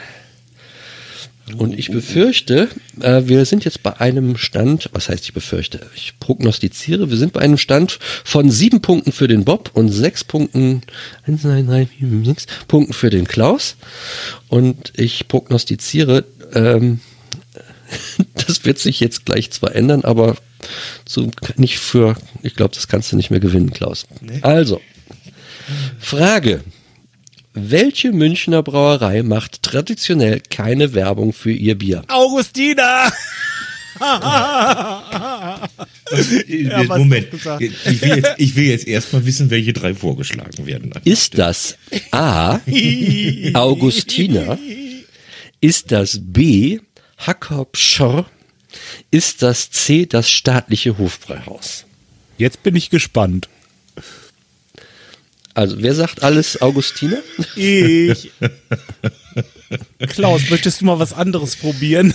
Und ich befürchte, äh, wir sind jetzt bei einem Stand, was heißt ich befürchte, ich prognostiziere, wir sind bei einem Stand von sieben Punkten für den Bob und sechs Punkten, eins, zwei, drei, vier, sechs Punkten für den Klaus. Und ich prognostiziere, ähm, das wird sich jetzt gleich zwar ändern, aber so nicht für, ich glaube, das kannst du nicht mehr gewinnen, Klaus. Nee. Also, Frage. Welche Münchner Brauerei macht traditionell keine Werbung für ihr Bier? Augustina! ja, Moment, ich will, jetzt, ich will jetzt erstmal wissen, welche drei vorgeschlagen werden. Ist das A. Augustina? Ist das B. Hackopschor? Ist das C. das staatliche Hofbräuhaus? Jetzt bin ich gespannt. Also, wer sagt alles Augustiner? Ich. Klaus, möchtest du mal was anderes probieren?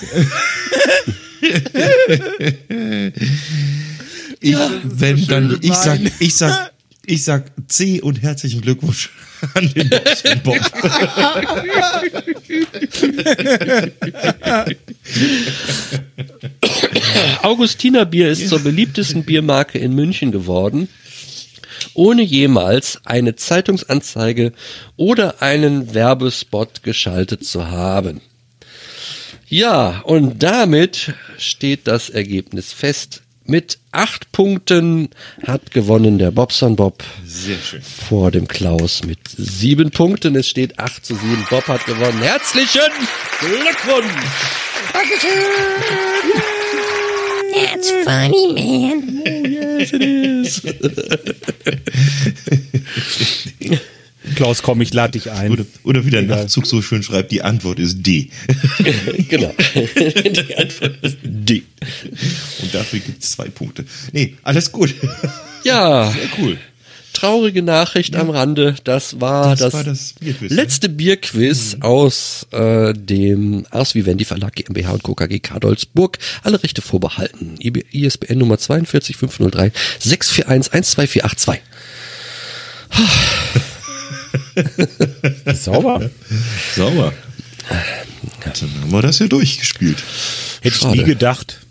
ich, wenn dann, ich sag, ich sag, ich sag C und herzlichen Glückwunsch an den Bob. Augustiner Bier ist zur beliebtesten Biermarke in München geworden ohne jemals eine Zeitungsanzeige oder einen Werbespot geschaltet zu haben. Ja, und damit steht das Ergebnis fest. Mit acht Punkten hat gewonnen der Bobson Bob Sehr schön. vor dem Klaus mit sieben Punkten. Es steht acht zu sieben. Bob hat gewonnen. Herzlichen Glückwunsch! Dankeschön! That's funny, man. Oh, yes, it is. Klaus, komm, ich lade dich ein. Oder, oder wie der Nachzug so schön schreibt, die Antwort ist D. genau. die Antwort ist D. Und dafür gibt es zwei Punkte. Nee, alles gut. Ja. Sehr cool traurige Nachricht ja. am Rande. Das war das, das, war das Bierquiz, letzte ja? Bierquiz mhm. aus äh, dem Ars Vivendi Verlag GmbH und Co. KG Kadolsburg. Alle Rechte vorbehalten. ISBN Nummer 42503 641 12482. Sauber. Sauber. Dann haben wir das ja durchgespielt. Hätte ich nie gedacht.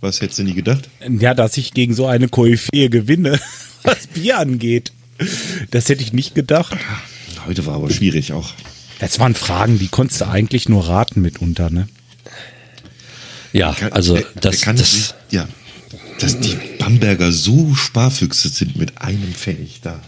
Was hättest du nie gedacht? Ja, dass ich gegen so eine Koryphäe gewinne was Bier angeht. Das hätte ich nicht gedacht. Heute war aber schwierig auch. Das waren Fragen, die konntest du eigentlich nur raten mitunter, ne? Ja, kann, also das, kann das nicht, ja, dass die Bamberger so Sparfüchse sind mit einem Pfennig da.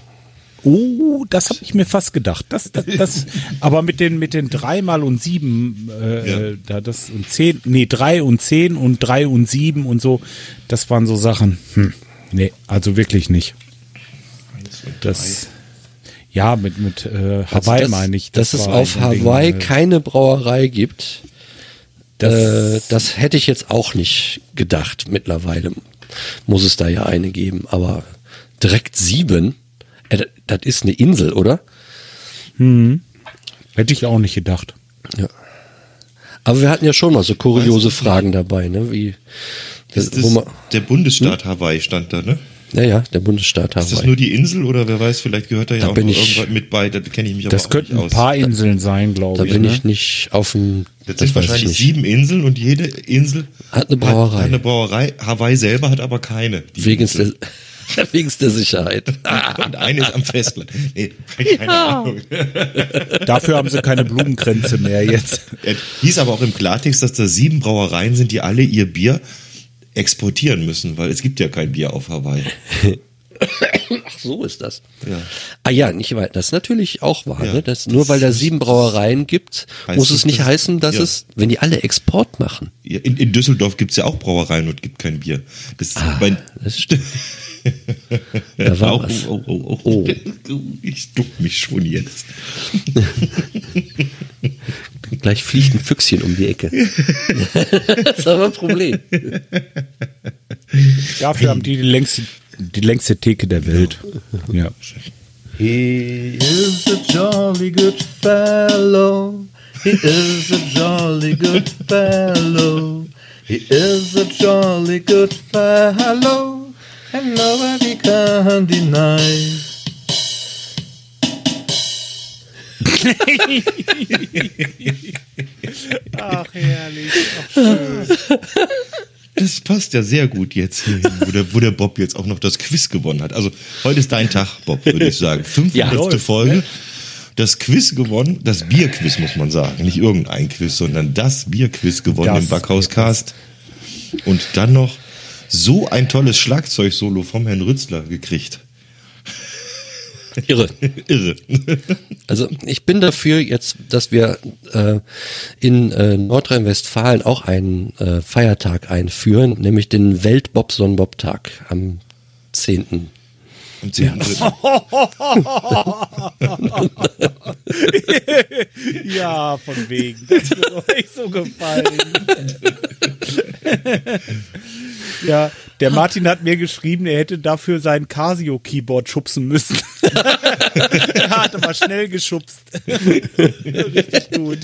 Oh, das habe ich mir fast gedacht. Das, das, das, aber mit den mit den dreimal und sieben, äh, ja. da das und zehn, nee drei und zehn und drei und sieben und so, das waren so Sachen. Hm, nee, also wirklich nicht. Das, ja, mit, mit äh, Hawaii also meine ich. Das dass es auf Hawaii Ding, äh, keine Brauerei gibt, das, äh, das hätte ich jetzt auch nicht gedacht. Mittlerweile muss es da ja eine geben, aber direkt sieben, äh, das ist eine Insel, oder? Hm. Hätte ich auch nicht gedacht. Ja. Aber wir hatten ja schon mal so kuriose Fragen dabei, ne? Wie das, das, man, der Bundesstaat hm? Hawaii stand da, ne? Ja, ja, der Bundesstaat Hawaii. Ist das nur die Insel oder wer weiß, vielleicht gehört da ja da auch irgendwas mit bei, da kenne ich mich aber Das könnten ein paar Inseln sein, glaube ich. Da bin ne? ich nicht auf dem. Das, das sind wahrscheinlich sieben Inseln und jede Insel hat eine Brauerei. Hat, eine Brauerei. Hawaii selber hat aber keine. Wegen der, Wegen der Sicherheit. Und eine ist am Festland. Nee, keine ja. Ahnung. Dafür haben sie keine Blumenkränze mehr jetzt. Er hieß aber auch im Klartext, dass da sieben Brauereien sind, die alle ihr Bier exportieren müssen, weil es gibt ja kein Bier auf Hawaii. Ach, so ist das. Ja. Ah ja, nicht wahr. Das ist natürlich auch wahr. Ja, ne? das, nur weil da sieben Brauereien gibt, muss es nicht das, heißen, dass ja. es, wenn die alle Export machen. Ja, in, in Düsseldorf gibt's ja auch Brauereien und gibt kein Bier. Das, ah, mein, das stimmt. da war oh, was. Oh, oh, oh, oh. Ich duck mich schon jetzt. Gleich fliegt ein Füchschen um die Ecke. das ist aber ein Problem. Dafür haben die die längste die längste Theke der Welt. Ja. He is a jolly good fellow. He is a jolly good fellow. He is a jolly good fellow. And nobody can deny. Ach, herrlich. Ach, schön. Das passt ja sehr gut jetzt hier, wo der, wo der Bob jetzt auch noch das Quiz gewonnen hat. Also heute ist dein Tag, Bob, würde ich sagen. 500. Ja, Folge. Das Quiz gewonnen, das Bierquiz muss man sagen. Nicht irgendein Quiz, sondern das Bierquiz gewonnen das im Backhauscast. Und dann noch so ein tolles Schlagzeugsolo vom Herrn Rützler gekriegt. Irre. Irre. Also ich bin dafür jetzt, dass wir äh, in äh, Nordrhein-Westfalen auch einen äh, Feiertag einführen, nämlich den Welt-Bobson-Bob-Tag am 10. Am 10. ja, von wegen. Das wird euch so gefallen. Ja, der Martin hat mir geschrieben, er hätte dafür sein Casio-Keyboard schubsen müssen. er hatte mal schnell geschubst. Richtig gut.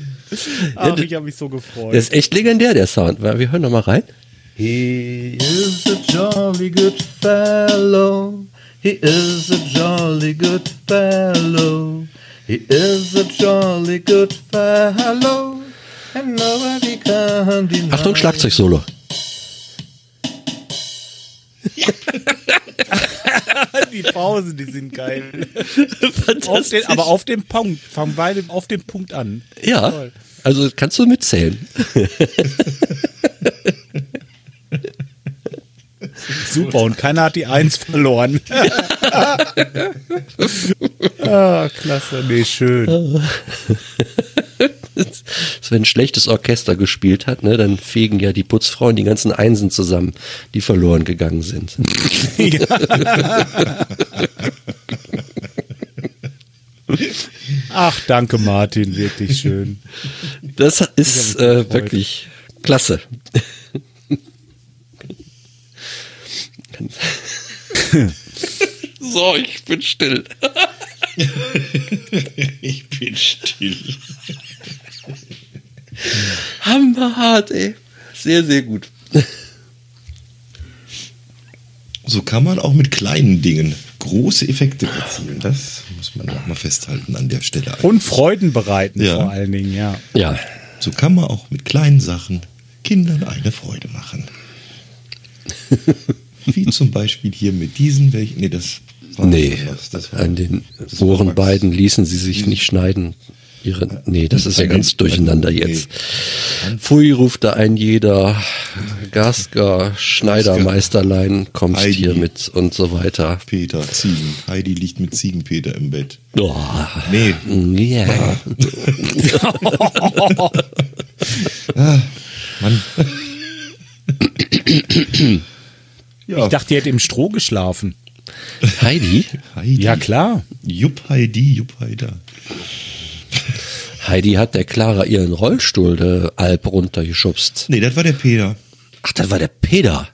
Ach, ja, ich habe mich so gefreut. Der ist echt legendär, der Sound. Wir hören noch mal rein. He is a jolly good fellow. He is a jolly good fellow. He is a jolly good fellow. Achtung, Schlagzeug-Solo. die Pausen, die sind geil. Auf den, aber auf dem Punkt, fangen beide auf dem Punkt an. Ja, Toll. also kannst du mitzählen. Super, und keiner hat die Eins verloren. ah, klasse, nee, schön. wenn ein schlechtes Orchester gespielt hat, ne, dann fegen ja die Putzfrauen die ganzen Einsen zusammen, die verloren gegangen sind. Ach, danke Martin, wirklich schön. Das ist äh, wirklich klasse. so, ich bin still. ich bin still. Hammerhart, ey. Sehr, sehr gut. So kann man auch mit kleinen Dingen große Effekte erzielen. Das muss man auch mal festhalten an der Stelle. Und Freuden bereiten ja. vor allen Dingen, ja. Ja. So kann man auch mit kleinen Sachen Kindern eine Freude machen. Wie zum Beispiel hier mit diesen welchen. Nee, das war nee, das war, an den Ohrenbeiden ließen sie sich nicht schneiden. Ihre, nee, das ist ja ganz durcheinander jetzt. Pfui ruft da ein jeder, Gasker, Schneidermeisterlein kommt Heidi. hier mit und so weiter. Peter, Ziegen. Heidi liegt mit Ziegenpeter im Bett. Oh. Nee. Yeah. ah, Mann. Ja. Ich dachte, die hätte im Stroh geschlafen. Heidi? Heidi? Ja, klar. Jupp Heidi, Jupp Heider. Heidi hat der Clara ihren Rollstuhl der Alp runtergeschubst. Nee, das war der Peter. Ach, das war der Peter.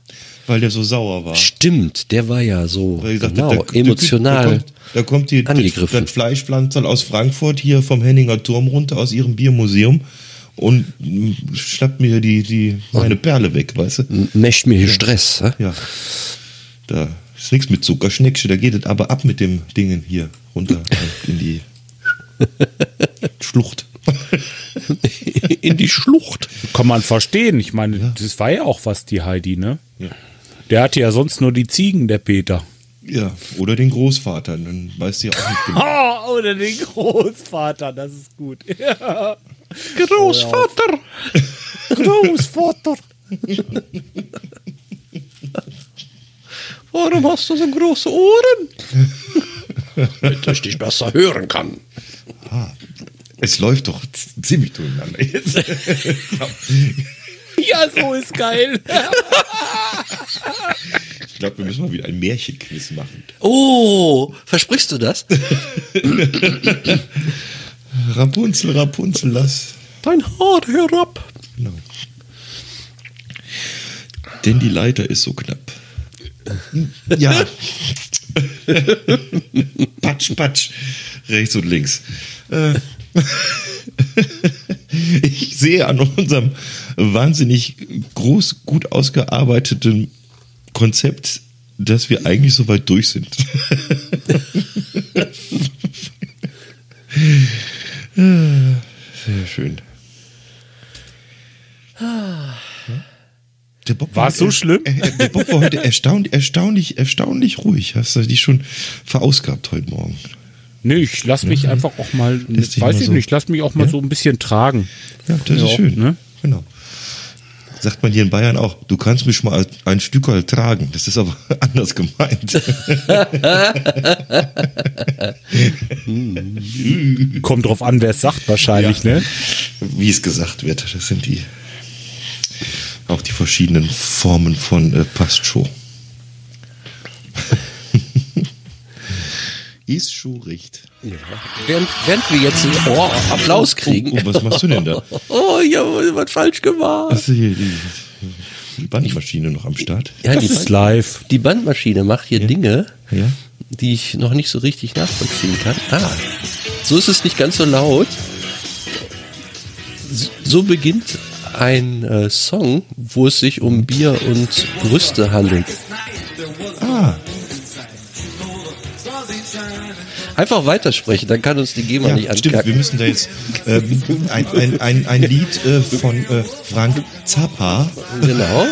Weil der so sauer war. Stimmt, der war ja so gesagt, genau, der, der, emotional da kommt, da kommt die, angegriffen. das Fleischpflanzer aus Frankfurt hier vom Henninger Turm runter aus ihrem Biermuseum und schnappt mir die, die meine Perle weg, weißt du? Mächt mir hier ja. Stress. Hä? Ja. Da ist nichts mit Zuckerschneckchen, da geht es aber ab mit dem Dingen hier runter in die Schlucht. In die Schlucht. Kann man verstehen. Ich meine, ja. das war ja auch was, die Heidi, ne? Ja. Der hatte ja sonst nur die Ziegen, der Peter. Ja, oder den Großvater, dann weißt du ja auch nicht genau. Oh, oder den Großvater, das ist gut. Ja. Großvater! Großvater. Warum hast du so große Ohren? Damit ich dich besser hören kann. Es läuft doch ziemlich durcheinander jetzt. Ja, so ist geil. Ich glaube, wir müssen mal wieder ein Märchenquiz machen. Oh, versprichst du das? Rapunzel, Rapunzel, lass. Dein Haar herab. Genau. Denn die Leiter ist so knapp. Ja. patsch, patsch. Rechts und links. Äh, Ich sehe an unserem wahnsinnig groß, gut ausgearbeiteten Konzept, dass wir eigentlich so weit durch sind. Sehr schön. Der Bob War es so heute- schlimm? äh, äh, Der Bob war heute erstaunlich, erstaunlich, erstaunlich ruhig. Hast du dich schon verausgabt heute Morgen? Nee, ich lass mich einfach auch mal, weiß mal ich so- nicht, lass mich auch mal Ja? so ein bisschen tragen. Ja, das Ja, ist schön. ne? Genau. Sagt man hier in Bayern auch, du kannst mich mal ein Stück halt tragen. Das ist aber anders gemeint. Kommt drauf an, wer es sagt wahrscheinlich, Ja. ne? Wie es gesagt wird, das sind die auch die verschiedenen Formen von äh, passt schon. Ist schon recht. Während, während wir jetzt einen oh, Applaus kriegen. Oh, was machst du denn da? Oh, ich habe was falsch gemacht. Hast du hier die, die Bandmaschine noch am Start? Ja, Das die, ist live. die Bandmaschine macht hier Dinge, Ja. die ich noch nicht so richtig nachvollziehen kann. Ah, so ist es nicht ganz so laut. So beginnt ein äh, Song, wo es sich um Bier und Brüste handelt. Einfach weitersprechen, dann kann uns die GEMA ja, nicht stimmt. Wir ankacken. müssen da jetzt ähm, ein, ein, ein, ein Lied äh, von äh, Frank Zappa. Genau.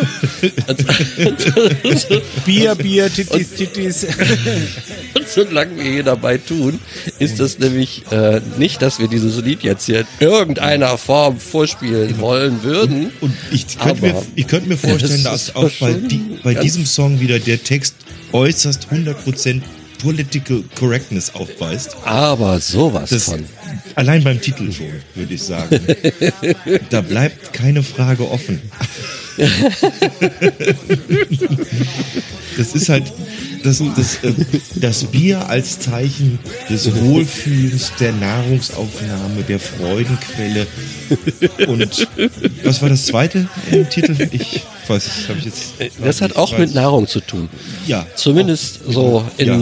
Bier, Bier, Tittis, Tittis. Und solange wir hier dabei tun, ist das nämlich äh, nicht, dass wir dieses Lied jetzt hier in irgendeiner Form vorspielen wollen würden. Und ich könnte mir, ich könnte mir vorstellen, dass auch bei, die, bei diesem Song wieder der Text äußerst 100% Political Correctness aufweist. Aber sowas Das, von. allein beim Titel schon, würde ich sagen. da bleibt keine Frage offen. das ist halt das, das, äh, das Bier als Zeichen des Wohlfühlens, der Nahrungsaufnahme, der Freudenquelle. Und was war das zweite im Titel? Ich weiß es, habe ich jetzt. Das hat auch ich mit weiß. Nahrung zu tun. Ja, Zumindest so in, Ja,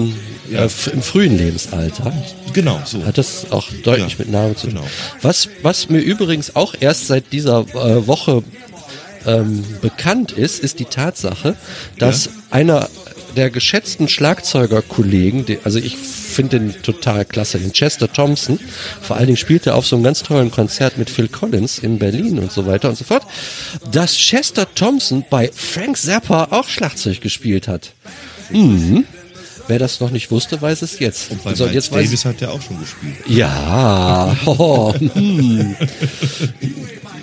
ja. Äh, im frühen Lebensalter genau so. hat das auch deutlich Ja, mit Nahrung zu tun. genau. Was, was mir übrigens auch erst seit dieser äh, Woche ähm, bekannt ist, ist die Tatsache, dass Ja. einer der geschätzten Schlagzeugerkollegen, also ich finde den total klasse, den Chester Thompson, vor allen Dingen spielt er auf so einem ganz tollen Konzert mit Phil Collins in Berlin und so weiter und so fort, dass Chester Thompson bei Frank Zappa auch Schlagzeug gespielt hat. Mhm. Wer das noch nicht wusste, weiß es jetzt. Bei Also, Miles jetzt weiß Davis hat er auch schon gespielt. ja. Oh, hm.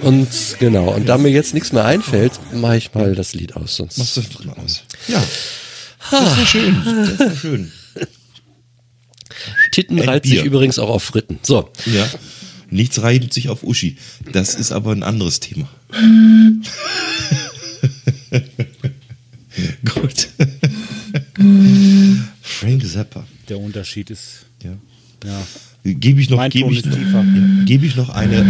Und genau, und da mir jetzt nichts mehr einfällt, mache ich mal das Lied aus. Sonst Machst du das mal aus. Ja. Das ist ja schön. Das ist ja schön. Titten Ein reiht sich übrigens auch auf Fritten. So. Ja. Nichts reibt sich auf Uschi. Das ist aber ein anderes Thema. Gut. Frank Zappa. Der Unterschied ist, Ja. ja. Gebe ich noch, gebe ich, ja, gebe ich noch eine,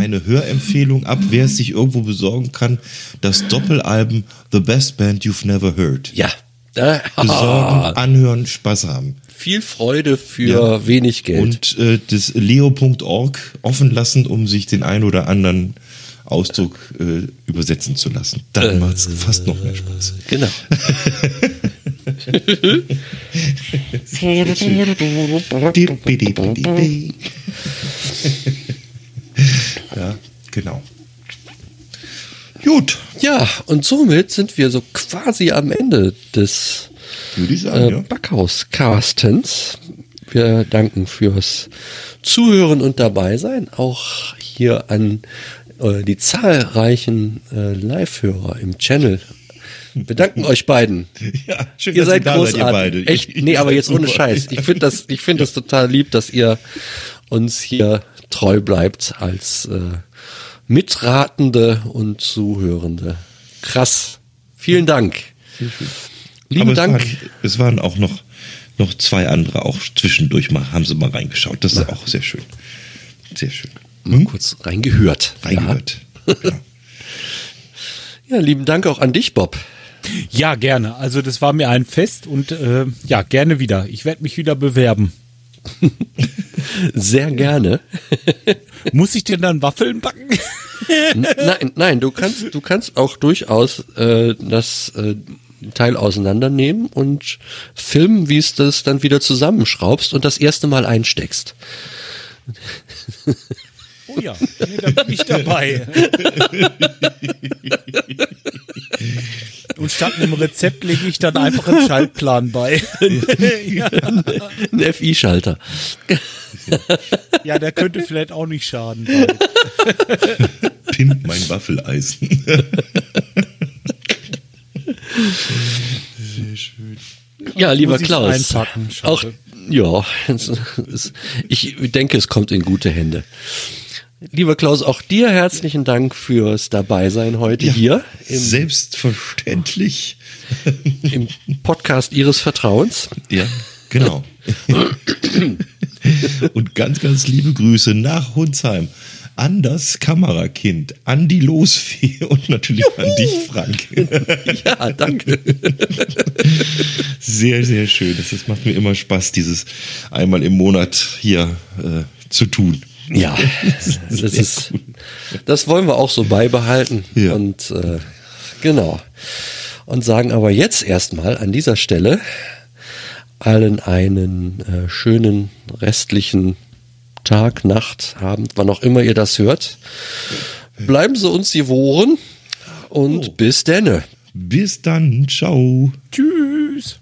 eine Hörempfehlung ab, wer es sich irgendwo besorgen kann. Das Doppelalbum The Best Band You've Never Heard. Ja. Äh, Besorgen, anhören, Spaß haben. viel Freude für Ja. wenig Geld. Und äh, das leo.org offen lassen, um sich den ein oder anderen Ausdruck äh, übersetzen zu lassen. Dann macht es fast noch mehr Spaß. genau. ja, genau. Gut. Ja, und somit sind wir so quasi am Ende des äh. Backhaus-Castens. Wir danken fürs Zuhören und dabei sein. Auch hier an äh, die zahlreichen äh, Live-Hörer im Channel. Wir danken euch beiden. Ja, schön, ihr seid großartig. Seid ihr beide. Echt, nee, aber jetzt ohne Scheiß. Ich finde das, ich finde das total lieb, dass ihr uns hier treu bleibt als äh, Mitratende und Zuhörende. Krass. Vielen Dank. Lieben Aber Dank. Es waren, es waren auch noch, noch zwei andere, auch zwischendurch mal, haben sie mal reingeschaut. Das ist ja. auch sehr schön. Sehr schön. Hm? Mal kurz reingehört. Reingehört. Ja. ja, lieben Dank auch an dich, Bob. Ja, gerne. Also das war mir ein Fest und äh, ja, gerne wieder. Ich werde mich wieder bewerben. Sehr gerne. Muss ich dir dann Waffeln backen? nein, nein, du kannst, du kannst auch durchaus äh, das äh, Teil auseinandernehmen und filmen, wie es das dann wieder zusammenschraubst und das erste Mal einsteckst. Oh ja, nee, da bin ich dabei. Und statt einem Rezept lege ich dann einfach einen Schaltplan bei. Ein FI-Schalter. Ja, der könnte vielleicht auch nicht schaden. Pimp mein Waffeleisen. Sehr schön. Ja, lieber Klaus. Auch, ja, ich denke, es kommt in gute Hände. Lieber Klaus, auch dir herzlichen Dank fürs Dabeisein heute ja, hier. Im, selbstverständlich. Im Podcast Ihres Vertrauens. Ja, genau. Und ganz, ganz liebe Grüße nach Hunsheim an das Kamerakind, an die Losfee und natürlich Juhu. an dich, Frank. Ja, danke. Sehr, sehr schön. Das, das macht mir immer Spaß, dieses einmal im Monat hier äh, zu tun. Ja, das ist, das wollen wir auch so beibehalten. Ja. Und äh, genau. Und sagen aber jetzt erstmal an dieser Stelle allen einen äh, schönen restlichen Tag, Nacht, Abend, wann auch immer ihr das hört. Bleiben Sie uns die Wohren und oh. bis denne. Bis dann. Ciao. Tschüss.